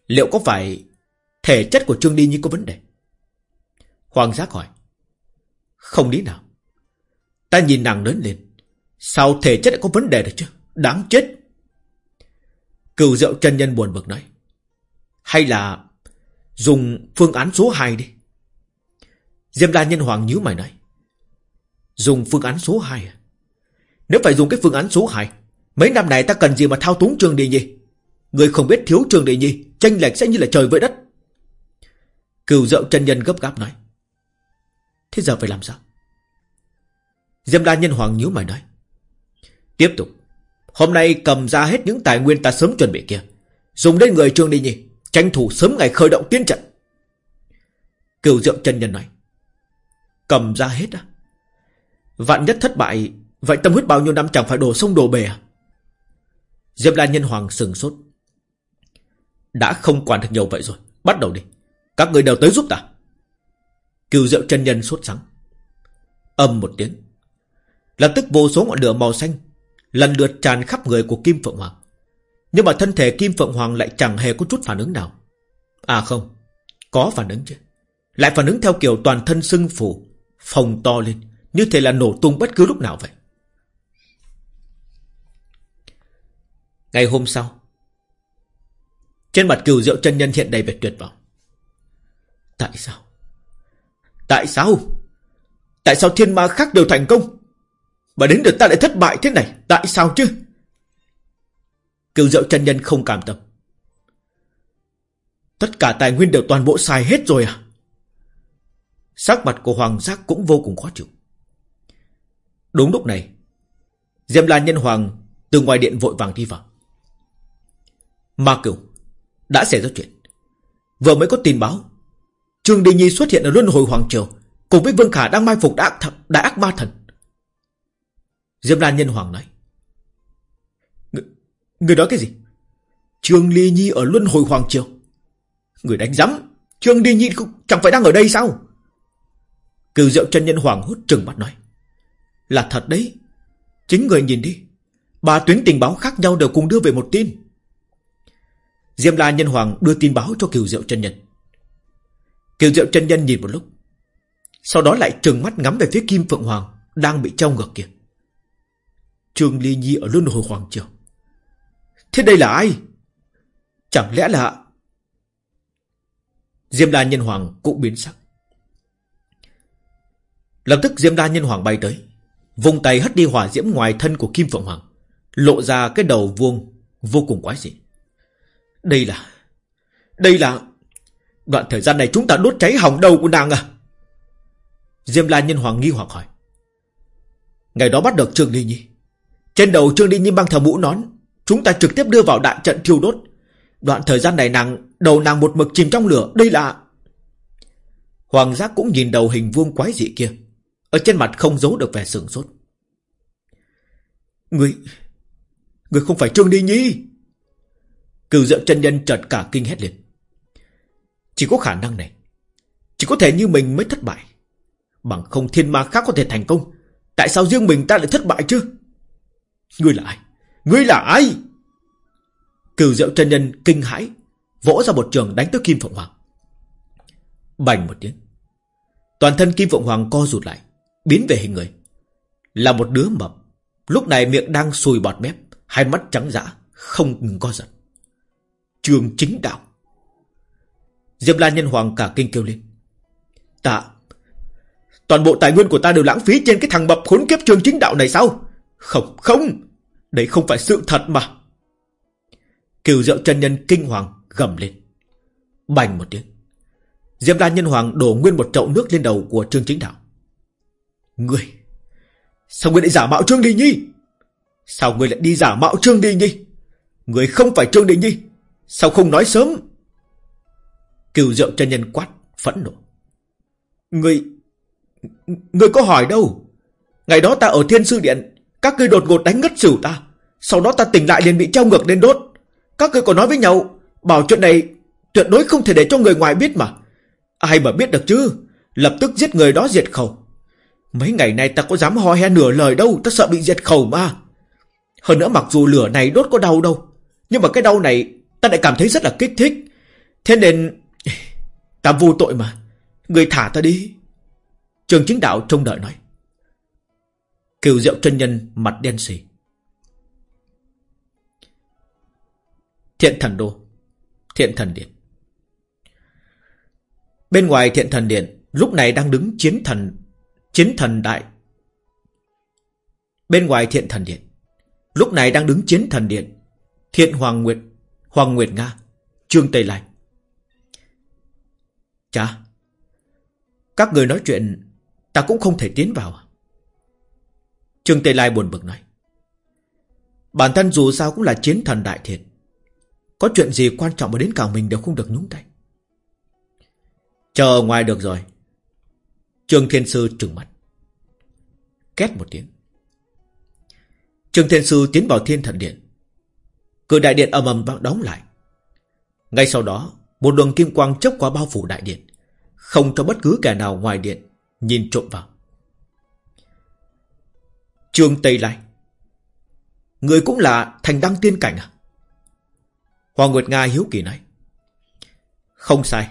A: Liệu có phải Thể chất của Trương Đi Nhi có vấn đề? Hoàng giác hỏi. Không lý nào. Ta nhìn nàng lớn lên. Sao thể chất lại có vấn đề được chứ? Đáng chết. Cửu rượu chân nhân buồn bực nói. Hay là Dùng phương án số 2 đi. Diêm la nhân hoàng nhíu mày nói. Dùng phương án số 2 à? Nếu phải dùng cái phương án số 2 Mấy năm này ta cần gì mà thao túng trường đệ nhi Người không biết thiếu trường đệ nhi Tranh lệch sẽ như là trời với đất. Cửu dậu chân nhân gấp gáp nói. Thế giờ phải làm sao? Diêm la nhân hoàng nhíu mày nói. Tiếp tục. Hôm nay cầm ra hết những tài nguyên ta sớm chuẩn bị kia. Dùng đến người trường đi nhi Tranh thủ sớm ngày khởi động tiến trận. Cửu dậu chân nhân nói. Cầm ra hết à Vạn nhất thất bại, Vậy tâm huyết bao nhiêu năm chẳng phải đổ sông đổ bể à? Diệp La Nhân Hoàng sừng sốt. Đã không quản được nhiều vậy rồi, Bắt đầu đi. Các người đều tới giúp ta. Cửu diệu chân nhân sốt sắng. Âm một tiếng. Lập tức vô số ngọn lửa màu xanh Lần lượt tràn khắp người của Kim Phượng Hoàng. Nhưng mà thân thể Kim Phượng Hoàng lại chẳng hề có chút phản ứng nào. À không, Có phản ứng chứ. Lại phản ứng theo kiểu toàn thân sưng phù, Phồng to lên, Như thể là nổ tung bất cứ lúc nào vậy. Ngày hôm sau, Trên mặt cửu rượu chân nhân hiện đầy vẻ tuyệt vọng. Tại sao? Tại sao? Tại sao thiên ma khác đều thành công? Mà đến được ta lại thất bại thế này, Tại sao chứ? Cửu rượu chân nhân không cảm tâm. Tất cả tài nguyên đều toàn bộ xài hết rồi à? Sắc mặt của Hoàng Giác cũng vô cùng khó chịu. Đúng lúc này Diệm La Nhân Hoàng từ ngoài điện vội vàng đi vào. Ma Cửu Đã xảy ra chuyện. Vừa mới có tin báo Trương Đình Nhi xuất hiện ở Luân Hồi Hoàng Triều Cùng với Vương Khả đang mai phục đại ác, th đại ác ma thần. Diệp Lan Nhân Hoàng nói Người, người nói cái gì? Trương Ly Nhi ở Luân Hồi Hoàng Triều? Người đánh giám Trương Ly Nhi chẳng phải đang ở đây sao? Cửu diệu chân nhân hoàng hút trừng mắt nói Là thật đấy. Chính người nhìn đi Ba tuyến tình báo khác nhau đều cùng đưa về một tin. Diêm La Nhân Hoàng đưa tin báo cho Kiều Diệu chân Nhân. Kiều Diệu chân Nhân nhìn một lúc. Sau đó lại trừng mắt ngắm về phía Kim Phượng Hoàng đang bị treo ngược kia. Trương Ly Nhi ở Luân Hồi Hoàng Triều. Thế đây là ai? Chẳng lẽ là... Diêm La Nhân Hoàng cũng biến sắc. Lập tức Diêm La Nhân Hoàng bay tới. Vùng tay hất đi hỏa diễm ngoài thân của Kim Phượng Hoàng. Lộ ra cái đầu vuông vô cùng quái dị. Đây là... Đây là... Đoạn thời gian này chúng ta đốt cháy hỏng đầu của nàng à? Diêm La Nhân Hoàng nghi hoặc hỏi. Ngày đó bắt được Trương Ly Nhi. Trên đầu Trương Ly Nhi mang theo mũ nón. Chúng ta trực tiếp đưa vào đại trận thiêu đốt. Đoạn thời gian này nàng... Đầu nàng một mực chìm trong lửa. Đây là... Hoàng giác cũng nhìn đầu hình vuông quái dị kia. Ở trên mặt không giấu được vẻ sửng sốt. Người... Người không phải Trương Ly Nhi. Cửu diệu chân nhân chợt cả kinh hét liệt Chỉ có khả năng này. Chỉ có thể như mình mới thất bại. Bằng không thiên ma khác có thể thành công. Tại sao riêng mình ta lại thất bại chứ? Ngươi là ai? Ngươi là ai? Cửu diệu chân nhân kinh hãi. Vỗ ra một trường đánh tới Kim Phượng Hoàng. Bành một tiếng. Toàn thân Kim Phượng Hoàng co rụt lại. Biến về hình người. Là một đứa mập. Lúc này miệng đang sùi bọt mép. Hai mắt trắng dã. Không ngừng co giật. Trường chính đạo. Diệp La Nhân Hoàng cả kinh kêu lên. Ta... Toàn bộ tài nguyên của ta đều lãng phí trên cái thằng bập khốn kiếp trường chính đạo này sao? Không, không! Đấy không phải sự thật mà. Kiều diệu chân nhân kinh hoàng gầm lên. Bành một tiếng. Diệp La Nhân Hoàng đổ nguyên một chậu nước lên đầu của Trương Chính Đạo. Ngươi! Sao ngươi lại giả mạo Trương Đình Nhi? Sao ngươi lại đi giả mạo Trương Đình Nhi? Ngươi không phải Trương Đình Nhi. Sao không nói sớm? Cửu diệu chân nhân quát, phẫn nộ. Người... Người có hỏi đâu? Ngày đó ta ở thiên sư điện, các ngươi đột ngột đánh ngất xỉu ta. Sau đó ta tỉnh lại liền bị treo ngược lên đốt. Các ngươi còn nói với nhau, bảo chuyện này tuyệt đối không thể để cho người ngoài biết mà. Ai mà biết được chứ? Lập tức giết người đó diệt khẩu. Mấy ngày nay ta có dám ho he nửa lời đâu, ta sợ bị diệt khẩu mà. Hơn nữa mặc dù lửa này đốt có đau đâu Nhưng mà cái đau này Ta lại cảm thấy rất là kích thích. Thế nên, Ta vô tội mà. Người thả ta đi. Trường chính đạo trông đợi nói. Kiều diệu chân nhân mặt đen xì. Thiện thần đô. Thiện thần điện. Bên ngoài thiện thần điện, Lúc này đang đứng chiến thần Chiến thần đại. Bên ngoài thiện thần điện, Lúc này đang đứng chiến thần điện, Thiện Hoàng Nguyệt. Hoàng Nguyệt Nga, Trương Tây Lai. Chà, Các người nói chuyện, Ta cũng không thể tiến vào à? Trương Tây Lai buồn bực nói. Bản thân dù sao cũng là chiến thần đại thiện. Có chuyện gì quan trọng mà đến cả mình đều không được nhúng tay. Chờ ngoài được rồi. Trương Thiên Sư trừng mắt. Két một tiếng. Trương Thiên Sư tiến vào thiên thần điện. Cửa đại điện ầm ầm đóng lại. Ngay sau đó, Một luồng kim quang chớp qua bao phủ đại điện. Không cho bất cứ kẻ nào ngoài điện, Nhìn trộm vào. Trương Tây Lai. Người cũng là thành đăng tiên cảnh à? Hoàng Nguyệt Nga hiếu kỳ nói. Không sai,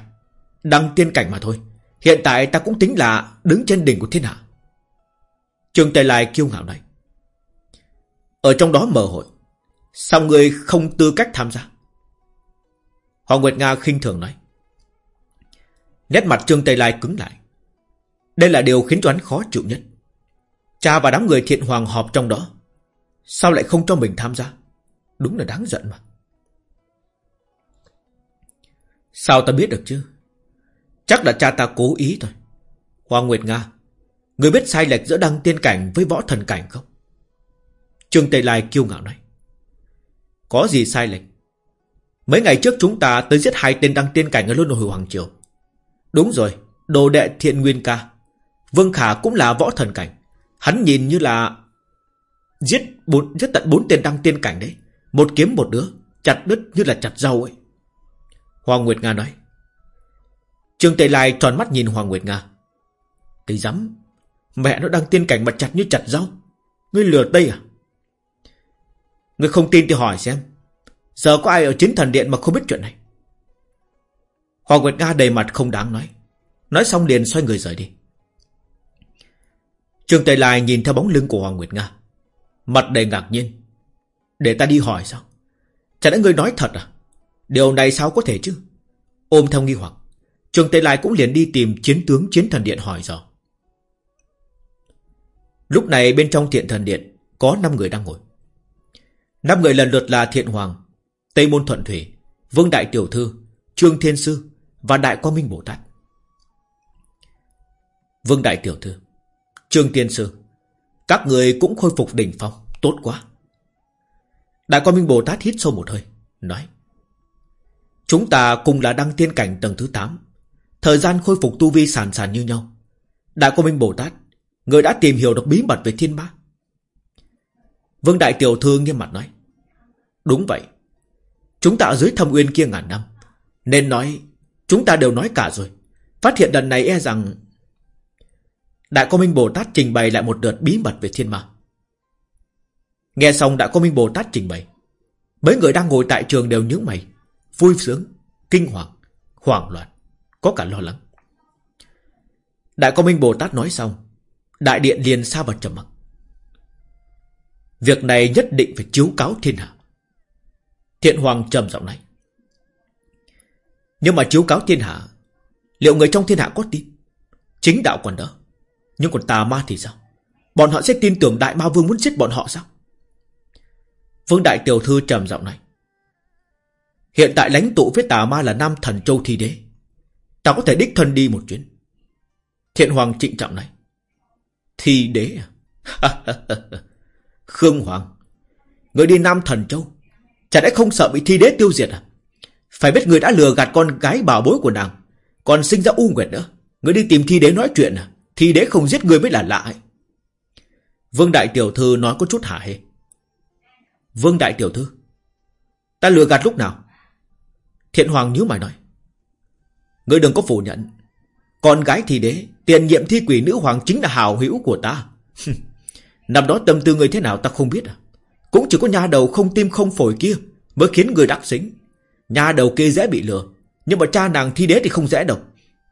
A: Đăng tiên cảnh mà thôi. Hiện tại ta cũng tính là đứng trên đỉnh của thiên hạ. Trương Tây Lai kiêu ngạo này Ở trong đó mở hội. Sao người không tư cách tham gia? Hoàng Nguyệt Nga khinh thường nói. Nét mặt Trương Tây Lai cứng lại. Đây là điều khiến cho hắn khó chịu nhất. Cha và đám người thiện hoàng họp trong đó, Sao lại không cho mình tham gia? Đúng là đáng giận mà. Sao ta biết được chứ? Chắc là cha ta cố ý thôi. Hoàng Nguyệt Nga, Người biết sai lệch giữa đăng tiên cảnh với võ thần cảnh không? Trương Tây Lai kiêu ngạo nói. Có gì sai lệch? Mấy ngày trước chúng ta tới giết hai tên đăng tiên cảnh ở Luân Hồi Hoàng Triều. Đúng rồi Đồ đệ thiện nguyên ca. Vương Khả cũng là võ thần cảnh. Hắn nhìn như là Giết bốn, giết tận bốn tên đăng tiên cảnh đấy. Một kiếm một đứa Chặt đứt như là chặt rau ấy. Hoàng Nguyệt Nga nói. Trương Tây Lai tròn mắt nhìn Hoàng Nguyệt Nga. Cái rắm Mẹ nó đang tiên cảnh mà chặt như chặt rau. Ngươi lừa Tây à? Ngươi không tin thì hỏi xem. Giờ có ai ở chiến thần điện mà không biết chuyện này? Hoàng Nguyệt Nga đầy mặt không đáng nói. Nói xong liền xoay người rời đi. Trương Tây Lai nhìn theo bóng lưng của Hoàng Nguyệt Nga. Mặt đầy ngạc nhiên. Để ta đi hỏi sao? Chẳng lẽ ngươi nói thật à? Điều này sao có thể chứ? Ôm theo nghi hoặc, Trương Tây Lai cũng liền đi tìm chiến tướng chiến thần điện hỏi rõ Lúc này bên trong thiện thần điện Có 5 người đang ngồi năm người lần lượt là Thiện Hoàng, Tây Môn Thuận Thủy, Vương Đại Tiểu Thư, Trương Thiên Sư Và Đại Quang Minh Bồ Tát. Vương Đại Tiểu Thư, Trương thiên Sư, Các người cũng khôi phục đỉnh phong, Tốt quá. Đại Quang Minh Bồ Tát hít sâu một hơi, Nói, Chúng ta cùng là đăng tiên cảnh tầng thứ 8 Thời gian khôi phục tu vi sàn sàn như nhau. Đại Quang Minh Bồ Tát, Người đã tìm hiểu được bí mật về thiên ma. Vương Đại Tiểu Thư nghiêm mặt nói Đúng vậy. Chúng ta ở dưới thâm uyên kia ngàn năm. Nên nói Chúng ta đều nói cả rồi. Phát hiện lần này e rằng Đại công Minh Bồ Tát trình bày lại một đợt bí mật về thiên ma. Nghe xong Đại công Minh Bồ Tát trình bày. Mấy người đang ngồi tại trường đều nhướng mày Vui sướng, kinh hoàng, hoảng loạn Có cả lo lắng. Đại công Minh Bồ Tát nói xong Đại điện liền xa vào trầm mặc. Việc này nhất định phải chiếu cáo thiên hạ. Thiện Hoàng trầm giọng này Nhưng mà chiếu cáo thiên hạ, Liệu người trong thiên hạ có tin? Chính đạo còn đỡ Nhưng còn tà ma thì sao? Bọn họ sẽ tin tưởng Đại Ma Vương muốn giết bọn họ sao? Vương Đại Tiểu Thư trầm giọng này Hiện tại lãnh tụ với tà ma là Nam Thần Châu Thi Đế. Ta có thể đích thân đi một chuyến. Thiện Hoàng trịnh trọng này Thi Đế à? Khương Hoàng, Người đi Nam Thần Châu Chả lẽ không sợ bị thi đế tiêu diệt à? Phải biết người đã lừa gạt con gái bảo bối của nàng, Còn sinh ra U Nguyệt nữa. Người đi tìm thi đế nói chuyện à? Thi đế không giết người mới là lạ ấy. Vương Đại Tiểu Thư nói có chút hả hê. Vương Đại Tiểu Thư, Ta lừa gạt lúc nào? Thiện Hoàng nhíu mày nói. Ngươi đừng có phủ nhận. Con gái thi đế, Tiền nhiệm thi quỷ nữ hoàng chính là hào hữu của ta. Năm đó tâm tư người thế nào ta không biết à? Cũng chỉ có nhà đầu không tim không phổi kia Mới khiến người đắc xính. Nhà đầu kia dễ bị lừa Nhưng mà cha nàng thi đế thì không dễ đâu.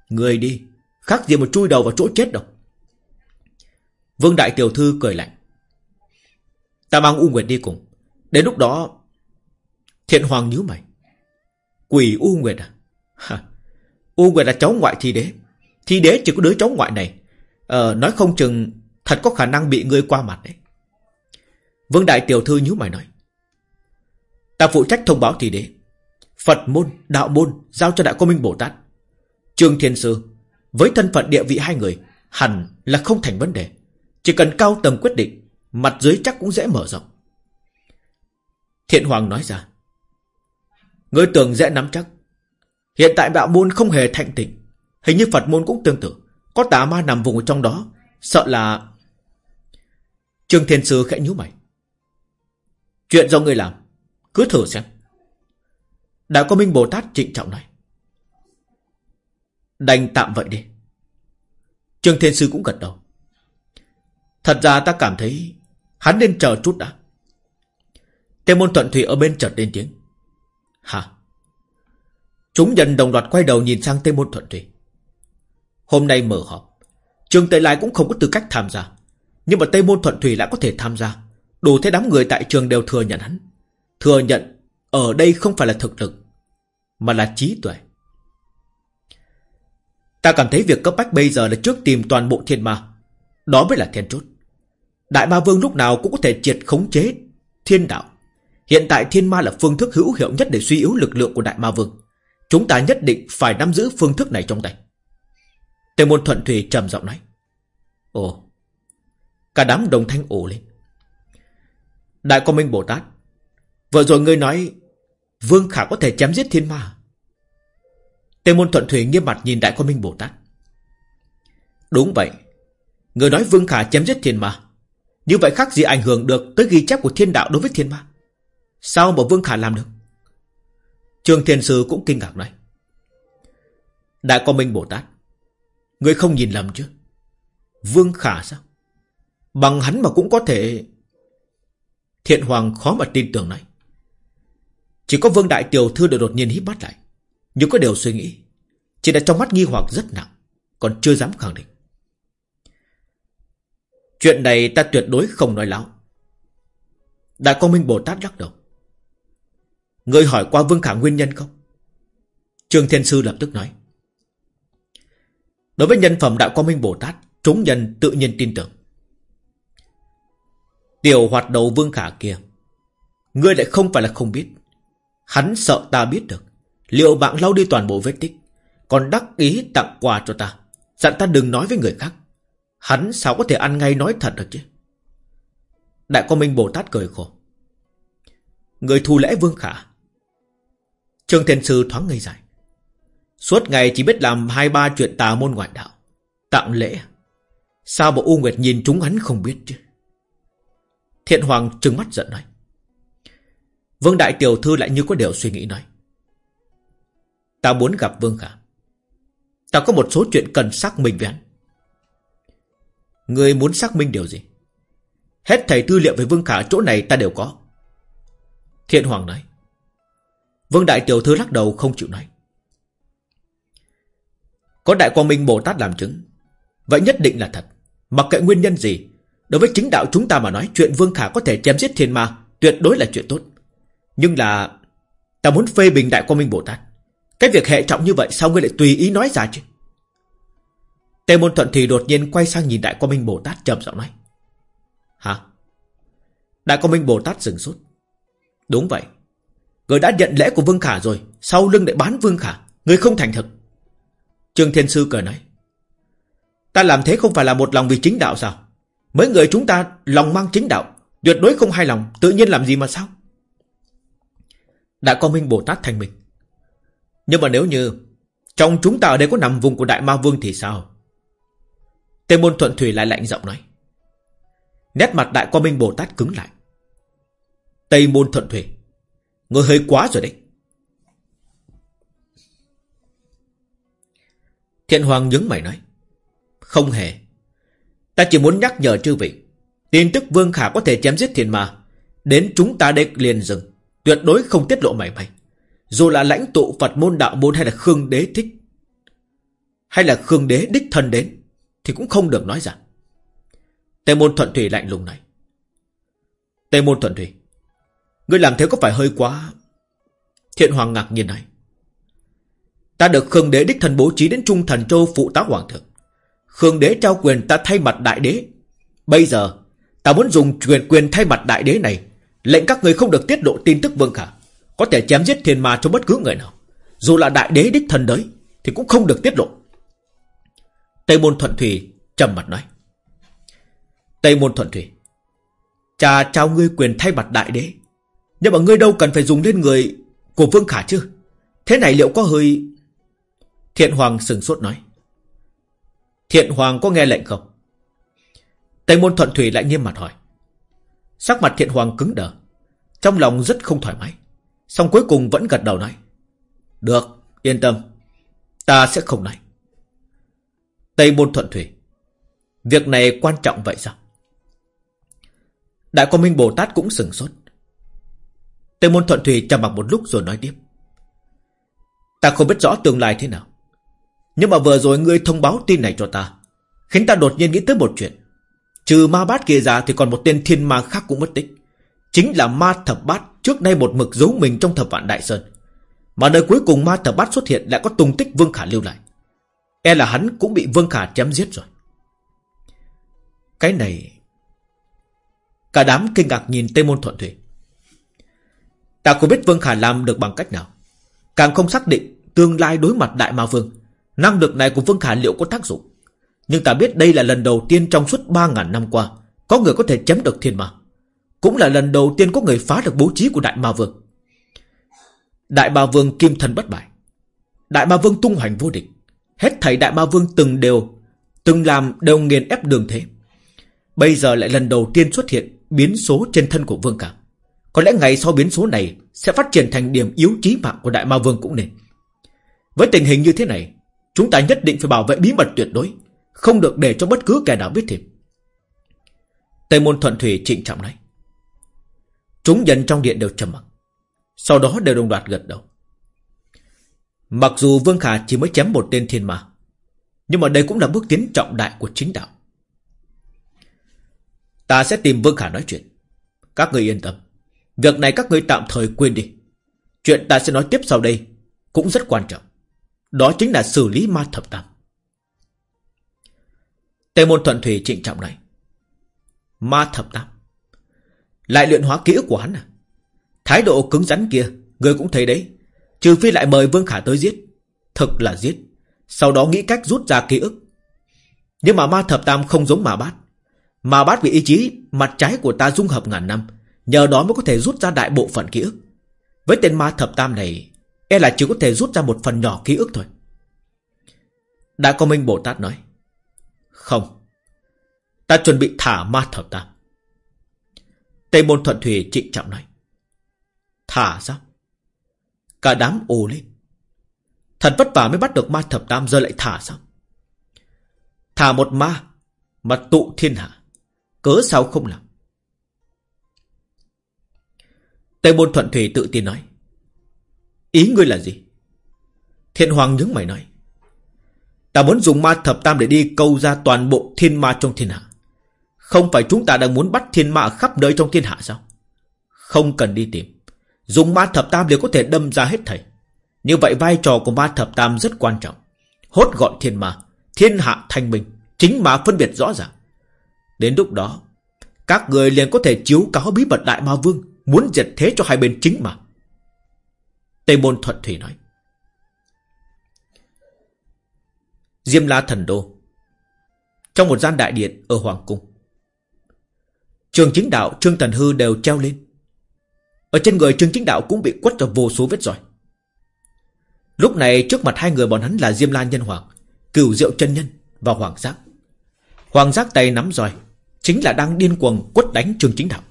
A: Người đi Khác gì mà chui đầu vào chỗ chết đâu. Vương Đại Tiểu Thư cười lạnh. Ta mang U Nguyệt đi cùng. Đến lúc đó Thiện Hoàng nhíu mày. Quỷ U Nguyệt à? Ha. U Nguyệt là cháu ngoại thi đế. Thi đế chỉ có đứa cháu ngoại này. Ờ, Nói không chừng Thật có khả năng bị ngươi qua mặt đấy. Vương Đại Tiểu Thư nhíu mày nói. Ta phụ trách thông báo thì đế Phật môn, đạo môn Giao cho Đại công Minh Bồ Tát. Trương Thiên Sư Với thân phận địa vị hai người Hẳn là không thành vấn đề. Chỉ cần cao tầm quyết định Mặt dưới chắc cũng dễ mở rộng. Thiện Hoàng nói ra. Ngươi tưởng dễ nắm chắc. Hiện tại đạo môn không hề thạnh tịnh Hình như Phật môn cũng tương tự. Có tà ma nằm vùng ở trong đó. Sợ là Trương Thiên Sư khẽ nhíu mày. Chuyện do người làm Cứ thử xem. Đạo có Minh Bồ Tát trịnh trọng nói Đành tạm vậy đi. Trương Thiên Sư cũng gật đầu. Thật ra ta cảm thấy Hắn nên chờ chút đã. Tề môn thuận thủy ở bên chợt lên tiếng. Hả? Chúng nhân đồng loạt quay đầu nhìn sang Tây Môn Thuận Thủy. Hôm nay mở họp, Trường Tây Lai cũng không có tư cách tham gia. Nhưng mà Tây Môn Thuận Thủy lại có thể tham gia. Đủ thế đám người tại trường đều thừa nhận hắn. Thừa nhận ở đây không phải là thực lực, mà là trí tuệ. Ta cảm thấy việc cấp bách bây giờ là trước tìm toàn bộ thiên ma. Đó mới là thiên chốt. Đại ma vương lúc nào cũng có thể triệt khống chế thiên đạo. Hiện tại thiên ma là phương thức hữu hiệu nhất để suy yếu lực lượng của đại ma vương. Chúng ta nhất định phải nắm giữ phương thức này trong tay. Tề môn thuận thủy trầm giọng nói. Ồ. Cả đám đồng thanh ồ lên. Đại Quang Minh Bồ Tát. Vừa rồi ngươi nói, Vương Khả có thể chém giết thiên ma. Tề môn thuận thủy nghiêm mặt nhìn Đại Quang Minh Bồ Tát. Đúng vậy. Người nói Vương Khả chém giết thiên ma. Như vậy khác gì ảnh hưởng được tới ghi chép của thiên đạo đối với thiên ma. Sao mà Vương Khả làm được? Trường Thiên Sư cũng kinh ngạc nói. Đại Quang Minh Bồ Tát. Người không nhìn lầm chứ? Vương Khả sao? Bằng hắn mà cũng có thể... Thiện Hoàng khó mà tin tưởng nói. Chỉ có Vương Đại Tiểu Thư được đột nhiên hít mắt lại. Nhưng có điều suy nghĩ. Chỉ là trong mắt nghi hoặc rất nặng. Còn chưa dám khẳng định. Chuyện này ta tuyệt đối không nói láo. Đại Quang Minh Bồ Tát lắc đầu. Người hỏi qua Vương Khả nguyên nhân không? Trương Thiên Sư lập tức nói. Đối với nhân phẩm Đạo Quang Minh Bồ Tát, chúng nhân tự nhiên tin tưởng. Tiểu hoạt đầu Vương Khả kia, ngươi lại không phải là không biết. Hắn sợ ta biết được. Liệu bạn lau đi toàn bộ vết tích, còn đắc ý tặng quà cho ta. Dặn ta đừng nói với người khác. Hắn sao có thể ăn ngay nói thật được chứ? Đại con Minh Bồ Tát cười khổ. Người thu lễ Vương Khả Trương Thiên Sư thoáng ngây dài. Suốt ngày chỉ biết làm hai ba chuyện tà môn ngoại đạo. Tặng lễ? Sao bộ U Nguyệt nhìn chúng hắn không biết chứ? Thiện Hoàng trừng mắt giận nói. Vương Đại Tiểu Thư lại như có điều suy nghĩ nói. Ta muốn gặp Vương Khả. Ta có một số chuyện cần xác minh với hắn. Người muốn xác minh điều gì? Hết thầy tư liệu về Vương Khả chỗ này ta đều có. Thiện Hoàng nói. Vương Đại Tiểu Thư lắc đầu không chịu nói. Có Đại Quang Minh Bồ Tát làm chứng. Vậy nhất định là thật. Mặc kệ nguyên nhân gì. Đối với chính đạo chúng ta mà nói, chuyện Vương Khả có thể chém giết thiên ma. Tuyệt đối là chuyện tốt. Nhưng là... Ta muốn phê bình Đại Quang Minh Bồ Tát. Cái việc hệ trọng như vậy, sao ngươi lại tùy ý nói ra chứ? Tề môn thuận thì đột nhiên quay sang nhìn Đại Quang Minh Bồ Tát, trầm giọng nói. Hả? Đại Quang Minh Bồ Tát dừng sốt. Đúng vậy. Người đã nhận lễ của Vương Khả rồi, Sau lưng lại bán Vương Khả Người không thành thực Trương Thiên Sư cười nói Ta làm thế không phải là một lòng vì chính đạo sao Mấy người chúng ta lòng mang chính đạo, Tuyệt đối không hài lòng, Tự nhiên làm gì mà sao Đại Quang Minh Bồ Tát thành mình Nhưng mà nếu như Trong chúng ta ở đây có nằm vùng của Đại Ma Vương thì sao Tề môn thuận thủy lại lạnh giọng nói Nét mặt Đại Quang Minh Bồ Tát cứng lại Tây môn thuận thủy Ngươi hơi quá rồi đấy. Thiện Hoàng nhướng mày nói. Không hề. Ta chỉ muốn nhắc nhở chư vị. Tin tức Vương Khả có thể chém giết thiền ma. Đến chúng ta đây liền dừng, Tuyệt đối không tiết lộ mảy may Dù là lãnh tụ Phật môn, đạo môn hay là Khương Đế thích, Hay là Khương Đế đích thân đến, Thì cũng không được nói ra Tề môn thuận thủy lạnh lùng này Tề môn thuận thủy, Ngươi làm thế có phải hơi quá Thiện Hoàng ngạc nhiên này Ta được Khương Đế đích thân bố trí đến Trung Thần Châu phụ tá Hoàng thượng Khương Đế trao quyền ta thay mặt đại đế. Bây giờ Ta muốn dùng quyền quyền thay mặt đại đế này. Lệnh các người không được tiết lộ tin tức Vương Khả. Có thể chém giết thiên ma cho bất cứ người nào. Dù là đại đế đích thần đấy, Thì cũng không được tiết lộ. Tây Môn Thuận Thủy trầm mặt nói. Tây Môn Thuận Thủy Cha trao ngươi quyền thay mặt đại đế. Nhưng mà ngươi đâu cần phải dùng lên người Của Vương Khả chứ? Thế này liệu có hơi Thiện Hoàng sừng sốt nói. Thiện Hoàng có nghe lệnh không? Tây Môn Thuận Thủy lại nghiêm mặt hỏi. Sắc mặt Thiện Hoàng cứng đờ Trong lòng rất không thoải mái Xong cuối cùng vẫn gật đầu nói Được, yên tâm Ta sẽ không nói Tây Môn Thuận Thủy Việc này quan trọng vậy sao? Đại Quang Minh Bồ Tát cũng sừng sốt. Tây Môn Thuận Thủy trầm mặc một lúc rồi nói tiếp Ta không biết rõ tương lai thế nào. Nhưng mà vừa rồi ngươi thông báo tin này cho ta, Khiến ta đột nhiên nghĩ tới một chuyện. Trừ ma bát kia ra thì còn một tên thiên ma khác cũng mất tích. Chính là ma thập bát Trước đây một mực giấu mình trong thập vạn đại sơn. Mà nơi cuối cùng ma thập bát xuất hiện Lại có tung tích Vương Khả lưu lại. E là hắn cũng bị Vương Khả chém giết rồi. Cái này, Cả đám kinh ngạc nhìn Tây Môn Thuận Thủy. Ta không biết Vương Khả làm được bằng cách nào. Càng không xác định Tương lai đối mặt Đại Ma Vương Năng lực này của Vương Khả liệu có tác dụng. Nhưng ta biết đây là lần đầu tiên trong suốt 3.000 năm qua, Có người có thể chém được thiên ma. Cũng là lần đầu tiên có người phá được bố trí của Đại Ma Vương. Đại Ma Vương kim thân bất bại. Đại Ma Vương tung hoành vô địch. Hết thảy Đại Ma Vương từng đều, Từng làm đều nghiền ép đường thế. Bây giờ lại lần đầu tiên xuất hiện Biến số trên thân của Vương Khả. Có lẽ ngày sau biến số này Sẽ phát triển thành điểm yếu chí mạng của Đại Ma Vương cũng nên. Với tình hình như thế này Chúng ta nhất định phải bảo vệ bí mật tuyệt đối, Không được để cho bất cứ kẻ nào biết thêm. Tây môn thuận thủy trịnh trọng nói. Chúng nhân trong điện đều trầm mặc, Sau đó đều đồng loạt gật đầu. Mặc dù Vương Khả chỉ mới chém một tên thiên ma, Nhưng mà đây cũng là bước tiến trọng đại của chính đạo. Ta sẽ tìm Vương Khả nói chuyện. Các người yên tâm. Việc này các người tạm thời quên đi. Chuyện ta sẽ nói tiếp sau đây Cũng rất quan trọng. Đó chính là xử lý ma thập tam. Tề môn thuận thủy trịnh trọng này. Ma thập tam. Lại luyện hóa ký ức của hắn à? Thái độ cứng rắn kia, Người cũng thấy đấy. Trừ phi lại mời Vương Khả tới giết. Thực là giết. Sau đó nghĩ cách rút ra ký ức. Nhưng mà ma thập tam không giống mà bát. Mà bát vì ý chí, Mặt trái của ta dung hợp ngàn năm, Nhờ đó mới có thể rút ra đại bộ phận ký ức. Với tên ma thập tam này E là chỉ có thể rút ra một phần nhỏ ký ức thôi. Đại Công Minh Bồ Tát nói, Không, Ta chuẩn bị thả ma thập tam. Tây Môn Thuận Thủy trịnh trọng nói, Thả sao? Cả đám ồ lên. Thật vất vả mới bắt được ma thập tam Giờ lại thả sao? Thả một ma Mà tụ thiên hạ, Cớ sao không làm? Tây Môn Thuận Thủy tự tin nói. Ý ngươi là gì? Thiện Hoàng nhướng mày nói. Ta muốn dùng ma thập tam để đi câu ra toàn bộ thiên ma trong thiên hạ. Không phải chúng ta đang muốn bắt thiên ma khắp nơi trong thiên hạ sao? Không cần đi tìm. Dùng ma thập tam đều có thể đâm ra hết thảy. Như vậy vai trò của ma thập tam rất quan trọng. Hốt gọn thiên ma, thiên hạ thanh minh, chính mà phân biệt rõ ràng. Đến lúc đó, các người liền có thể chiếu cáo bí mật đại ma vương Muốn diệt thế cho hai bên chính mà Tây Môn Thuận Thủy nói. Diêm La Thần Đô. Trong một gian đại điện ở Hoàng Cung, Trường chính đạo Trương Thần Hư đều treo lên. Ở trên người Trương chính đạo cũng bị quất ra vô số vết roi. Lúc này trước mặt hai người bọn hắn là Diêm La Nhân Hoàng, Cửu Diệu chân Nhân và Hoàng Giác. Hoàng Giác tay nắm roi, Chính là đang điên cuồng quất đánh Trương Chính Đạo.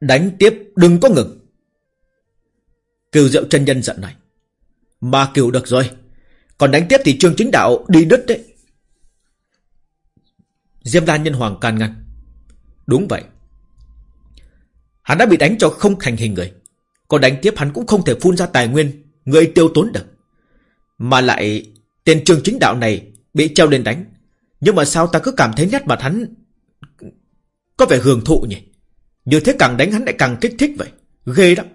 A: Đánh tiếp đừng có ngừng. Cửu diệu chân nhân giận này. Mà cửu được rồi. Còn đánh tiếp thì trương chính đạo đi đứt đấy. Diêm Lan nhân hoàng can ngăn. Đúng vậy. Hắn đã bị đánh cho không thành hình người Còn đánh tiếp hắn cũng không thể phun ra tài nguyên, Người tiêu tốn được Mà lại, Tên trương chính đạo này Bị treo lên đánh Nhưng mà sao ta cứ cảm thấy nét mặt hắn Có vẻ hưởng thụ nhỉ Như thế càng đánh hắn lại càng kích thích vậy Ghê lắm.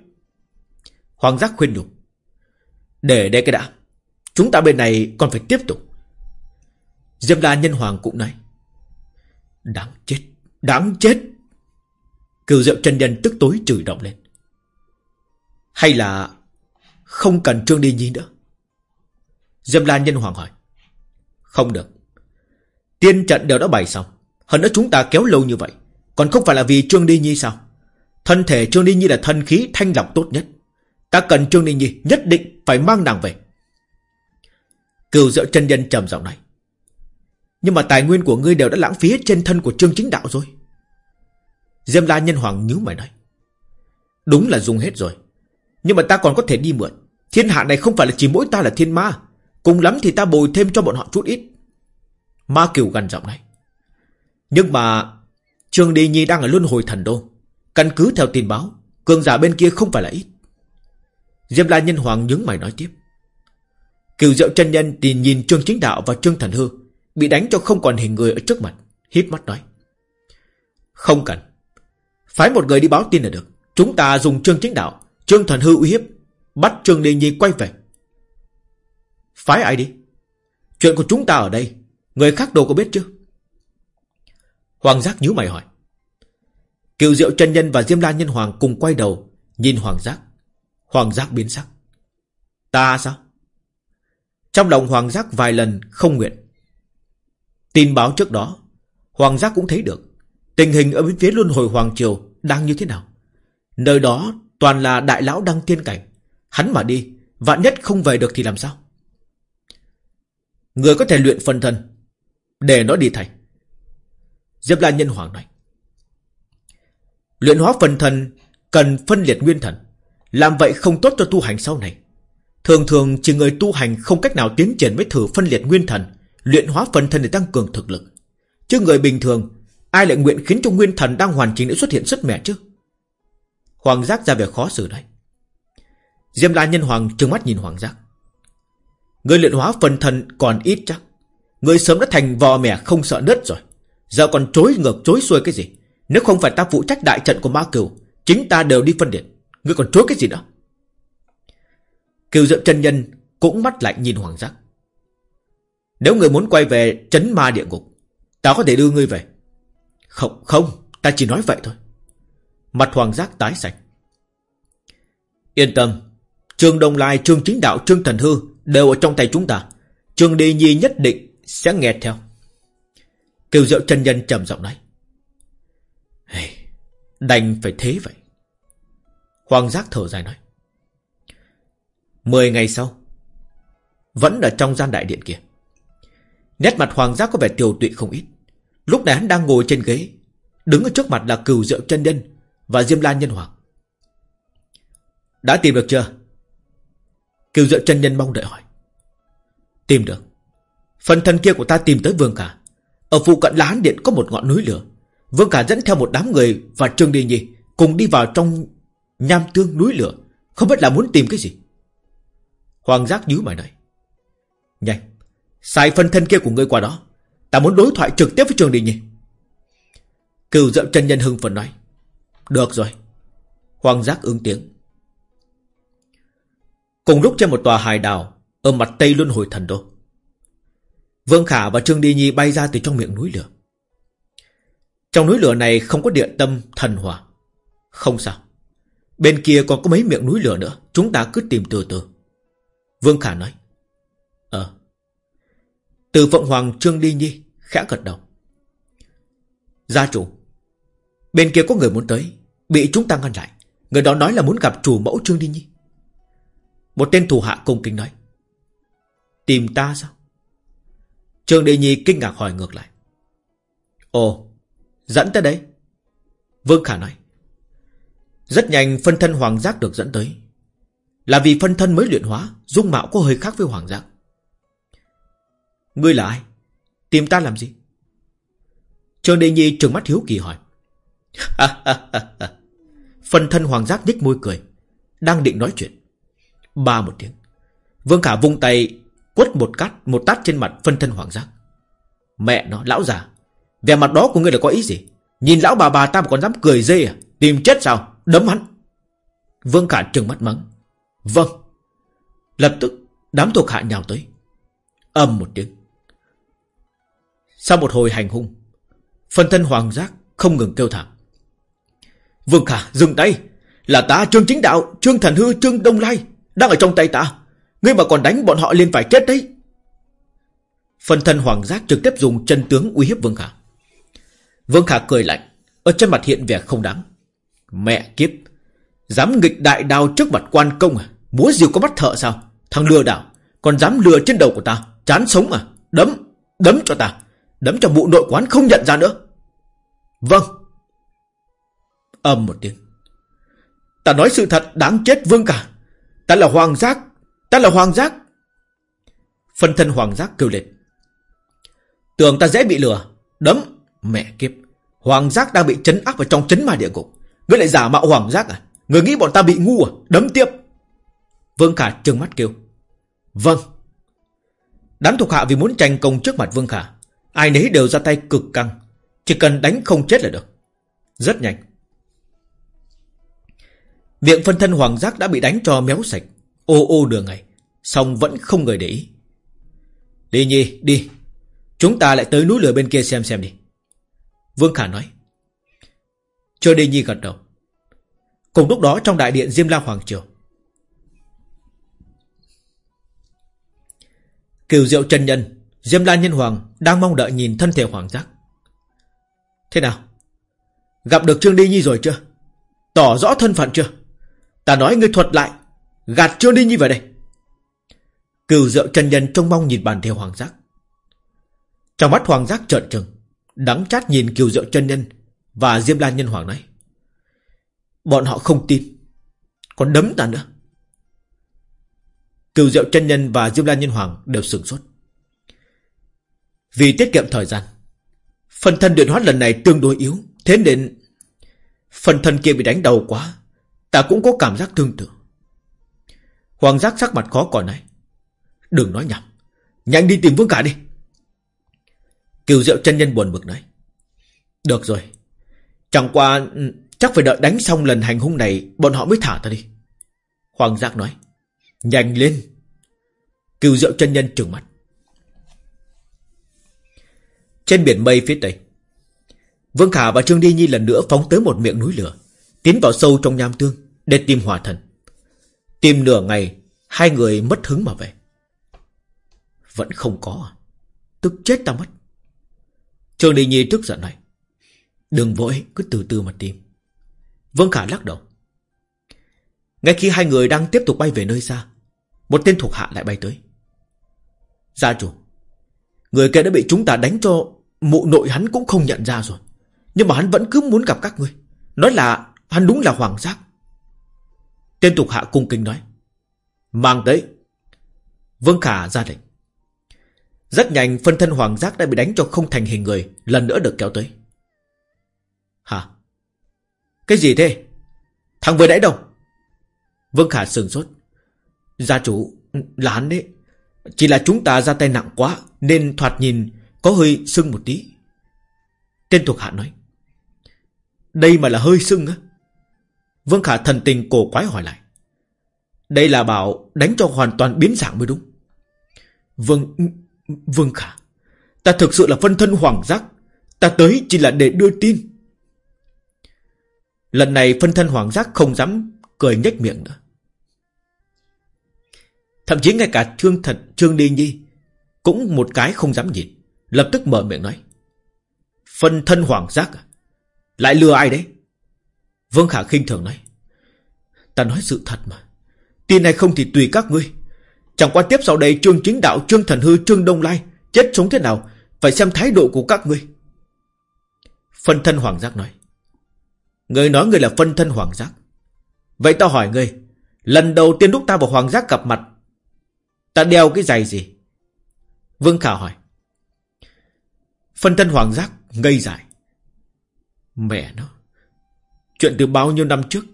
A: Hoàng giác khuyên nhủ. Để đây cái đã. Chúng ta bên này còn phải tiếp tục. Diêm la nhân hoàng cũng nói. Đáng chết Đáng chết. Cửu diệu chân nhân tức tối chửi động lên. Hay là Không cần Trương Đi Nhi nữa? Diêm la nhân hoàng hỏi. Không được. Tiên trận đều đã bày xong. Hơn nữa chúng ta kéo lâu như vậy. Còn không phải là vì Trương Đi Nhi sao? Thân thể Trương Đi Nhi là thân khí, thanh lọc tốt nhất. Ta cần Trương Ninh Nhi nhất định phải mang nàng về. Cửu diệu chân nhân trầm giọng này Nhưng mà tài nguyên của ngươi đều đã lãng phí trên thân của Trương Chính Đạo rồi. Diêm La Nhân Hoàng nhíu mày nói, Đúng là dùng hết rồi, Nhưng mà ta còn có thể đi mượn. Thiên hạ này không phải là chỉ mỗi ta là thiên ma, Cùng lắm thì ta bồi thêm cho bọn họ chút ít. Ma Kiều gần giọng này Nhưng mà Trương Đi Nhi đang ở luân hồi thần đô, Căn cứ theo tin báo, Cường giả bên kia không phải là ít. Diêm La Nhân Hoàng nhướng mày nói tiếp. Cửu Diệu chân Nhân thì nhìn Trương Chính Đạo và Trương Thần Hư, Bị đánh cho không còn hình người ở trước mặt hít mắt nói. Không cần. Phái một người đi báo tin là được. Chúng ta dùng Trương Chính Đạo, Trương Thần Hư uy hiếp, Bắt Trương Đề Nhi quay về. Phái ai đi? Chuyện của chúng ta ở đây, Người khác đâu có biết chứ? Hoàng giác nhíu mày hỏi. Kiều Diệu chân Nhân và Diêm La Nhân Hoàng cùng quay đầu, Nhìn Hoàng giác. Hoàng giác biến sắc. Ta sao? Trong lòng Hoàng giác vài lần không nguyện. Tin báo trước đó, Hoàng giác cũng thấy được Tình hình ở bên phía luân hồi Hoàng Triều Đang như thế nào. Nơi đó toàn là đại lão đăng tiên cảnh. Hắn mà đi, Vạn nhất không về được thì làm sao? Người có thể luyện phân thân Để nó đi thầy Diệp La Nhân Hoàng nói, Luyện hóa phân thân Cần phân liệt nguyên thần. Làm vậy không tốt cho tu hành sau này. Thường thường chỉ người tu hành không cách nào tiến triển với thử phân liệt nguyên thần, Luyện hóa phân thân để tăng cường thực lực. Chứ người bình thường, Ai lại nguyện khiến cho nguyên thần đang hoàn chỉnh để xuất hiện sức mẻ chứ? Hoàng giác ra vẻ khó xử đấy Diêm la nhân hoàng trừng mắt nhìn hoàng giác. Người luyện hóa phần thần còn ít chắc. Người sớm đã thành vò mẻ không sợ đất rồi. Giờ còn chối ngược chối xuôi cái gì? Nếu không phải ta phụ trách đại trận của ma cửu, Chính ta đều đi phân điện ngươi còn chối cái gì nữa? Kiều Diệm chân nhân Cũng mắt lạnh nhìn hoàng giác. Nếu người muốn quay về chấn ma địa ngục Ta có thể đưa ngươi về. Không không Ta chỉ nói vậy thôi. Mặt hoàng giác tái sạch Yên tâm Trương Đông Lai, Trương Chính Đạo, Trương Thần Hư Đều ở trong tay chúng ta. Trương Đi Nhi nhất định sẽ nghe theo. Kiều Diệu chân nhân trầm giọng nói. Hey, Đành phải thế vậy. Hoàng giác thở dài nói, Mười ngày sau, Vẫn ở trong gian đại điện kia. Nét mặt hoàng giác có vẻ tiều tụy không ít. Lúc này hắn đang ngồi trên ghế, Đứng ở trước mặt là cừu diệu chân nhân Và Diêm Lan Nhân Hoàng. Đã tìm được chưa? Cừu diệu chân nhân mong đợi hỏi. Tìm được. Phần thân kia của ta tìm tới Vương Cả. Ở phụ cận lá điện có một ngọn núi lửa. Vương Cả dẫn theo một đám người Và Trương Đi Nhi Cùng đi vào trong nham tương núi lửa, Không biết là muốn tìm cái gì. Hoàng giác nhíu mày này. Nhanh, Xài phân thân kia của ngươi qua đó. Ta muốn đối thoại trực tiếp với Trường Đình Nhi Cửu dậm chân nhân hưng phần nói. Được rồi. Hoàng giác ứng tiếng. Cùng lúc trên một tòa hài đảo, Ở mặt tây luân hồi thần đô. Vương Khả và Trương Đi Nhi bay ra từ trong miệng núi lửa. Trong núi lửa này không có địa tâm thần hỏa. Không sao. Bên kia còn có mấy miệng núi lửa nữa. Chúng ta cứ tìm từ từ. Vương Khả nói. Ờ. Từ Phượng Hoàng Trương Đi Nhi khẽ gật đầu. Gia chủ, Bên kia có người muốn tới. Bị chúng ta ngăn lại. Người đó nói là muốn gặp chủ mẫu Trương Đi Nhi. Một tên thủ hạ cung kính nói. Tìm ta sao? Trương Đi Nhi kinh ngạc hỏi ngược lại. Ồ, Dẫn tới đây. Vương Khả nói. Rất nhanh phân thân hoàng giác được dẫn tới. Là vì phân thân mới luyện hóa, Dung mạo có hơi khác với hoàng giác. Ngươi là ai? Tìm ta làm gì? Trường đệ Nhi trừng mắt hiếu kỳ hỏi. Phần thân hoàng giác nhích môi cười, Đang định nói chuyện. Ba một tiếng. Vương Khả vung tay, quất một cát, một tát trên mặt phân thân hoàng giác. Mẹ nó, lão già. Vẻ mặt đó của ngươi là có ý gì? Nhìn lão bà bà ta mà còn dám cười dê à? Tìm chết sao? Đấm hắn. Vương Khả trừng mắt mắng. Vâng. Lập tức, đám thuộc hạ nhào tới. Âm một tiếng. Sau một hồi hành hung phần thân hoàng giác không ngừng kêu thảm. Vương Khả, dừng tay. Là ta, Trương Chính Đạo, Trương Thần Hư, Trương Đông Lai, Đang ở trong tay ta. Ngươi mà còn đánh bọn họ liền phải chết đấy. Phần thân hoàng giác trực tiếp dùng chân tướng uy hiếp Vương Khả. Vương Khả cười lạnh, Ở trên mặt hiện vẻ không đáng. Mẹ kiếp, Dám nghịch đại đao trước mặt quan công à? Múa diều có mắt thợ sao? Thằng lừa đảo, Còn dám lừa trên đầu của ta? Chán sống à? Đấm Đấm cho ta. Đấm cho bộ nội quán không nhận ra nữa. Vâng. Âm một tiếng. Ta nói sự thật đáng chết vương cả. Ta là hoàng giác, Ta là hoàng giác. Phân thân hoàng giác kêu lên. Tưởng ta dễ bị lừa. Đấm, Mẹ kiếp. Hoàng giác đang bị chấn áp vào trong chấn ma địa ngục. Ngươi lại giả mạo hoàng giác à? Người nghĩ bọn ta bị ngu à? Đấm tiếp. Vương Khả trừng mắt kêu. Vâng. Đám thuộc hạ vì muốn tranh công trước mặt Vương Khả, Ai nấy đều ra tay cực căng. Chỉ cần đánh không chết là được. Rất nhanh. Miệng phân thân hoàng giác đã bị đánh cho méo sạch. Ô ô đường ngày Xong vẫn không người để ý. Đi nhi, đi. Chúng ta lại tới núi lửa bên kia xem xem đi. Vương Khả nói. Chưa đi nhi gật đầu. Cùng lúc đó trong đại điện Diêm La Hoàng Triều. Kiều Diệu Trần Nhân, Diêm La Nhân Hoàng đang mong đợi nhìn thân thể Hoàng Giác. Thế nào? Gặp được Trương Đi Nhi rồi chưa? Tỏ rõ thân phận chưa? Ta nói ngươi thuật lại, Gạt Trương Đi Nhi về đây. Cửu Diệu Trần Nhân trông mong nhìn bàn theo Hoàng Giác. Trong mắt Hoàng Giác trợn trừng, Đắng chát nhìn Kiều Diệu Trần Nhân và Diêm lan Nhân Hoàng nói, Bọn họ không tin, Còn đấm ta nữa. Cửu Diệu chân Nhân và Diêm lan Nhân Hoàng đều sửng sốt. Vì tiết kiệm thời gian, Phần thân điện hóa lần này tương đối yếu, Thế nên Phần thân kia bị đánh đầu quá, Ta cũng có cảm giác tương tự. Hoàng giác sắc mặt khó coi này, Đừng nói nhầm Nhanh đi tìm Vương Cả đi. Kiều Diệu chân nhân buồn bực nói, Được rồi Chẳng qua ừ, Chắc phải đợi đánh xong lần hành hung này, Bọn họ mới thả ta đi. Hoàng giác nói, Nhanh lên. Kiều Diệu chân nhân trừng mặt Trên biển mây phía tây, Vương Khả và Trương Đi Nhi lần nữa phóng tới một miệng núi lửa, Tiến vào sâu trong nham tương Để tìm hỏa thần. Tìm nửa ngày, Hai người mất hứng mà về. Vẫn không có à? Tức chết ta mất. Trương Đi Nhi tức giận này Đừng vội, cứ từ từ mà tìm. Vương Khả lắc đầu. Ngay khi hai người đang tiếp tục bay về nơi xa, Một tên thuộc hạ lại bay tới. Gia chủ, Người kia đã bị chúng ta đánh cho Mụ nội hắn cũng không nhận ra rồi. Nhưng mà hắn vẫn cứ muốn gặp các ngươi. Nói là hắn đúng là hoàng giác. Tên thuộc hạ cung kính nói. Mang tới. Vương Khả ra lệnh. Rất nhanh, phân thân hoàng giác đã bị đánh cho không thành hình người, Lần nữa được kéo tới. Hả? Cái gì thế? Thằng vừa nãy đâu? Vương Khả sừng sốt. Gia chủ là hắn đấy. Chỉ là chúng ta ra tay nặng quá, Nên thoạt nhìn có hơi sưng một tí. Tên thuộc hạ nói. Đây mà là hơi sưng á? Vương Khả thần tình cổ quái hỏi lại. Đây là bảo đánh cho hoàn toàn biến dạng mới đúng. Vương Vương Khả, Ta thực sự là phân thân hoàng giác. Ta tới chỉ là để đưa tin. Lần này phân thân hoàng giác không dám Cười nhếch miệng nữa. Thậm chí ngay cả Trương Thật Trương Đi Nhi Cũng một cái không dám nhìn, Lập tức mở miệng nói, Phân thân hoàng giác à? Lại lừa ai đấy? Vương Khả khinh thường nói, Ta nói sự thật mà. Tin này không thì tùy các ngươi. Chẳng qua tiếp sau đây Trương Chính Đạo, Trương Thần Hư, Trương Đông Lai Chết sống thế nào, Phải xem thái độ của các ngươi. Phân thân hoàng giác nói Người nói người là phân thân hoàng giác. Vậy tao hỏi ngươi, Lần đầu tiên lúc ta và hoàng giác gặp mặt, Ta đeo cái giày gì? Vương Khả hỏi. Phân thân hoàng giác ngây dài. Mẹ nó, Chuyện từ bao nhiêu năm trước?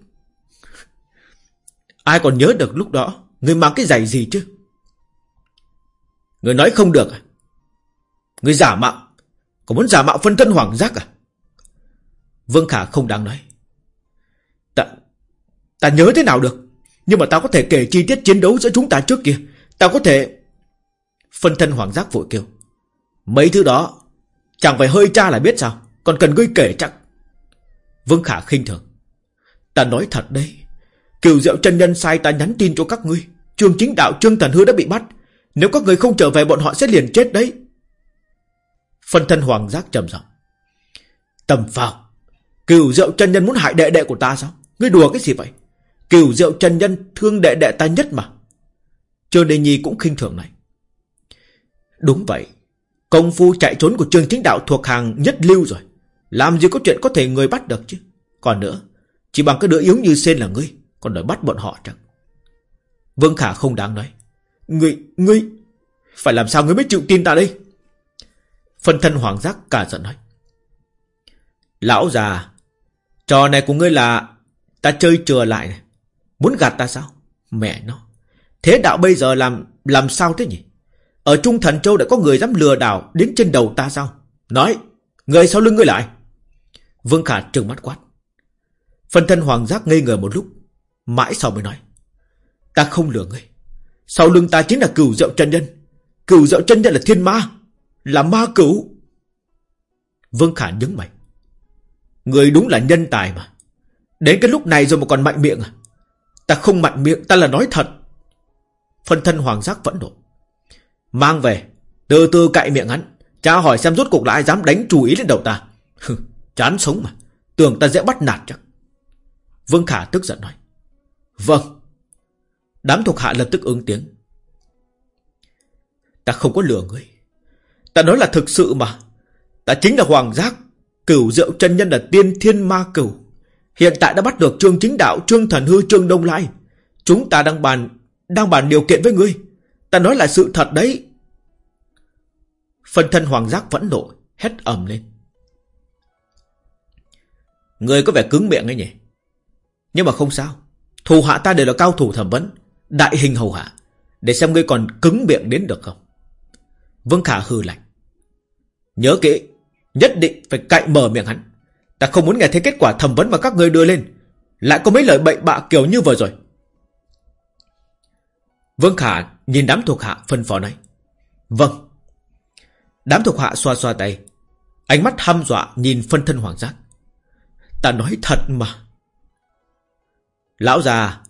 A: Ai còn nhớ được lúc đó, Người mang cái giày gì chứ? Người nói không được à? Người giả mạo Còn muốn giả mạo phân thân hoàng giác à? Vương Khả không đáng nói. Ta Ta nhớ thế nào được? Nhưng mà ta có thể kể chi tiết chiến đấu giữa chúng ta trước kia. Ta có thể Phân thân hoàng giác vội kêu. Mấy thứ đó, Chẳng phải hơi cha là biết sao? Còn cần ngươi kể chắc. Vương Khả khinh thường. Ta nói thật đấy. Kiều Diệu chân nhân sai ta nhắn tin cho các ngươi. Trương chính đạo Trương Thần Hư đã bị bắt. Nếu các người không trở về, bọn họ sẽ liền chết đấy. Phân thân hoàng giác trầm giọng. Tầm phào. Kiều Diệu chân nhân muốn hại đệ đệ của ta sao? Ngươi đùa cái gì vậy? Kiều Diệu chân nhân thương đệ đệ ta nhất mà. Trương Đề Nhi cũng khinh thường này. Đúng vậy. Công phu chạy trốn của Trương Chính Đạo thuộc hàng nhất lưu rồi. Làm gì có chuyện có thể người bắt được chứ? Còn nữa Chỉ bằng cái đứa yếu như sen là ngươi Còn đòi bắt bọn họ chẳng. Vương Khả không đáng nói. Ngươi, ngươi Phải làm sao ngươi mới chịu tin ta đây? Phân thân hoàng giác cả giận nói. Lão già Trò này của ngươi là Ta chơi chừa lại. Này Muốn gạt ta sao? Mẹ nó. Thế đạo bây giờ làm làm sao thế nhỉ? Ở Trung Thần Châu đã có người dám lừa đảo Đến trên đầu ta sao? Nói, Người sau lưng ngươi lại. Vương Khả trừng mắt quát. Phân thân hoàng giác ngây ngờ một lúc, Mãi sau mới nói, Ta không lừa ngươi. Sau lưng ta chính là cửu dậu chân nhân. Cửu dậu chân nhân là thiên ma. Là ma cửu. Vương Khả nhấn mạnh Người đúng là nhân tài mà. Đến cái lúc này rồi mà còn mạnh miệng à? Ta không mạnh miệng, ta là nói thật. Phân thân hoàng giác vẫn nộ. Mang về, Từ từ cậy miệng hắn. Cha hỏi xem rốt cuộc là ai dám đánh chú ý lên đầu ta. Chán sống mà. Tưởng ta dễ bắt nạt chắc. Vương Khả tức giận nói. Vâng. Đám thuộc hạ lập tức ứng tiếng. Ta không có lừa người. Ta nói là thực sự mà. Ta chính là Hoàng Giác. Cửu Diệu chân Nhân là tiên thiên ma cửu. Hiện tại đã bắt được Trương Chính Đạo, Trương Thần Hư, Trương Đông Lai. Chúng ta đang bàn Đang bàn điều kiện với ngươi. Ta nói là sự thật đấy. Phần thân Hoàng Giác vẫn nộ, Hét ầm lên. Người có vẻ cứng miệng ấy nhỉ? Nhưng mà không sao. Thù hạ ta đều là cao thủ thẩm vấn, Đại hình hầu hạ. Để xem ngươi còn cứng miệng đến được không? Vương Khả hư lạnh. Nhớ kỹ Nhất định phải cạy mở miệng hắn. Ta không muốn nghe thấy kết quả thẩm vấn mà các ngươi đưa lên. Lại có mấy lời bậy bạ kiểu như vừa rồi. Vương Khả nhìn đám thuộc hạ phân phó nói, Vâng. Đám thuộc hạ xoa xoa tay. Ánh mắt hăm dọa nhìn phân thân hoàng giác. Ta nói thật mà. Lão già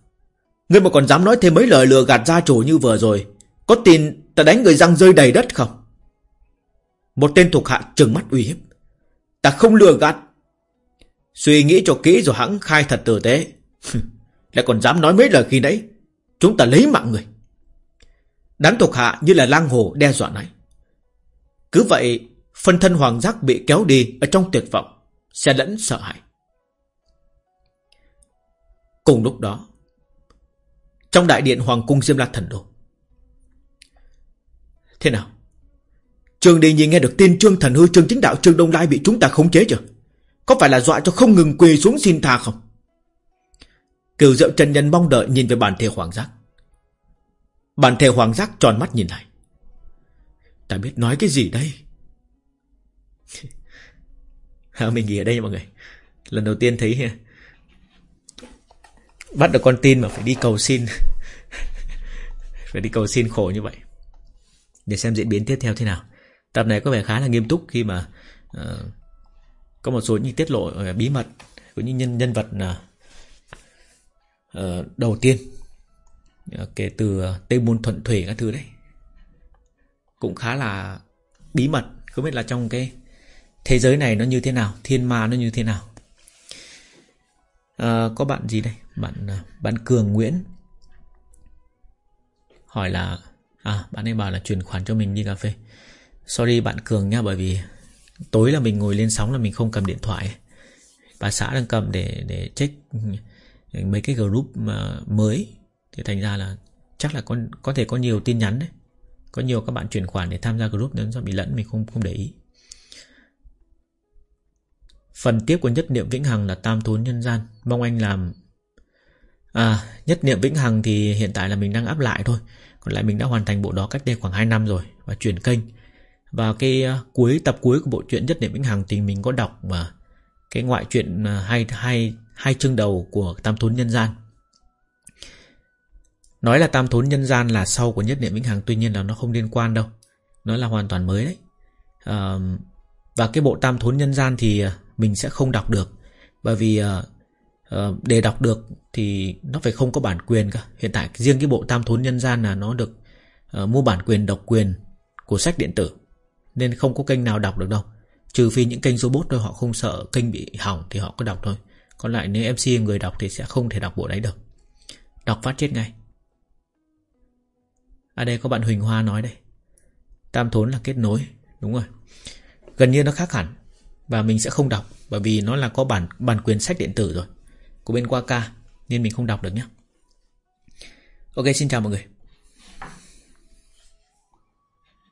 A: Ngươi mà còn dám nói thêm mấy lời lừa gạt gia chủ như vừa rồi Có tin ta đánh người răng rơi đầy đất không? Một tên thuộc hạ trừng mắt uy hiếp. Ta không lừa gạt. Suy nghĩ cho kỹ rồi hãng khai thật tử tế. Lại còn dám nói mấy lời khi nãy. Chúng ta lấy mạng người. Đám thuộc hạ như là lang hồ đe dọa này. Cứ vậy, Phân thân hoàng giác bị kéo đi Ở trong tuyệt vọng Xe lẫn sợ hãi. Cùng lúc đó, trong đại điện Hoàng cung Diêm La Thần Đô Thế nào? Trường Đình Nhi nghe được tin Trương Thần Hư, Trương Chính Đạo, Trương Đông Lai bị chúng ta khống chế chưa? Có phải là dọa cho không ngừng quỳ xuống xin tha không? Cửu diệu Trần Nhân mong đợi nhìn về bản thể Hoàng Giác. Bản thể Hoàng Giác tròn mắt nhìn lại. Ta biết nói cái gì đây? Mình nghỉ ở đây nha mọi người. Lần đầu tiên thấy Bắt được con tin mà phải đi cầu xin. Phải đi cầu xin khổ như vậy. Để xem diễn biến tiếp theo thế nào. Tập này có vẻ khá là nghiêm túc khi mà uh, Có một số những tiết lộ uh, bí mật Của những nhân nhân vật uh, đầu tiên uh, Kể từ uh, Tây Môn Thuận Thủy các thứ đấy. Cũng khá là bí mật Không biết là trong cái thế giới này nó như thế nào Thiên ma nó như thế nào. À, Có bạn gì đây? Bạn bạn Cường Nguyễn. Hỏi là à bạn ấy bảo là chuyển khoản cho mình đi cà phê sorry bạn Cường nha bởi vì tối là mình ngồi lên sóng là mình không cầm điện thoại. Bà xã đang cầm để để check mấy cái group mà mới. Thì thành ra là chắc là có có thể có nhiều tin nhắn đấy. Có nhiều các bạn chuyển khoản để tham gia group nên do bị lẫn, mình không không để ý. Phần tiếp của nhất niệm vĩnh hằng là tam thốn nhân gian. Mong anh làm
B: À Nhất niệm vĩnh hằng thì hiện tại là mình đang áp lại thôi. Còn lại mình đã hoàn thành bộ đó cách đây khoảng 2 năm rồi Và chuyển kênh. Và cái ờ, cuối tập cuối của bộ truyện Nhất niệm vĩnh hằng Thì mình có đọc mà Cái ngoại truyện ờ, hai, hai, hai chương đầu của Tam Thốn Nhân Gian. Nói là Tam Thốn Nhân Gian là sau của Nhất niệm vĩnh hằng Tuy nhiên là nó không liên quan đâu. Nó là hoàn toàn mới đấy. À, Và cái bộ Tam Thốn Nhân Gian thì mình sẽ không đọc được. Bởi vì à, để đọc được thì nó phải không có bản quyền cả hiện tại riêng cái bộ tam thốn nhân gian là nó được à, mua bản quyền độc quyền của sách điện tử nên không có kênh nào đọc được đâu. Trừ phi những kênh robot thôi, họ không sợ kênh bị hỏng thì họ có đọc thôi. Còn lại nếu mc người đọc thì sẽ không thể đọc bộ đấy được. Đọc phát chết ngay. Ở à đây có bạn huỳnh hoa nói đây. Tam thốn là kết nối. Đúng rồi. Gần như nó khác hẳn. Và mình sẽ không đọc, bởi vì nó là có bản bản quyền sách điện tử rồi. Của bên Qua Ca Nên mình không đọc được nhé. Ok, xin chào mọi người.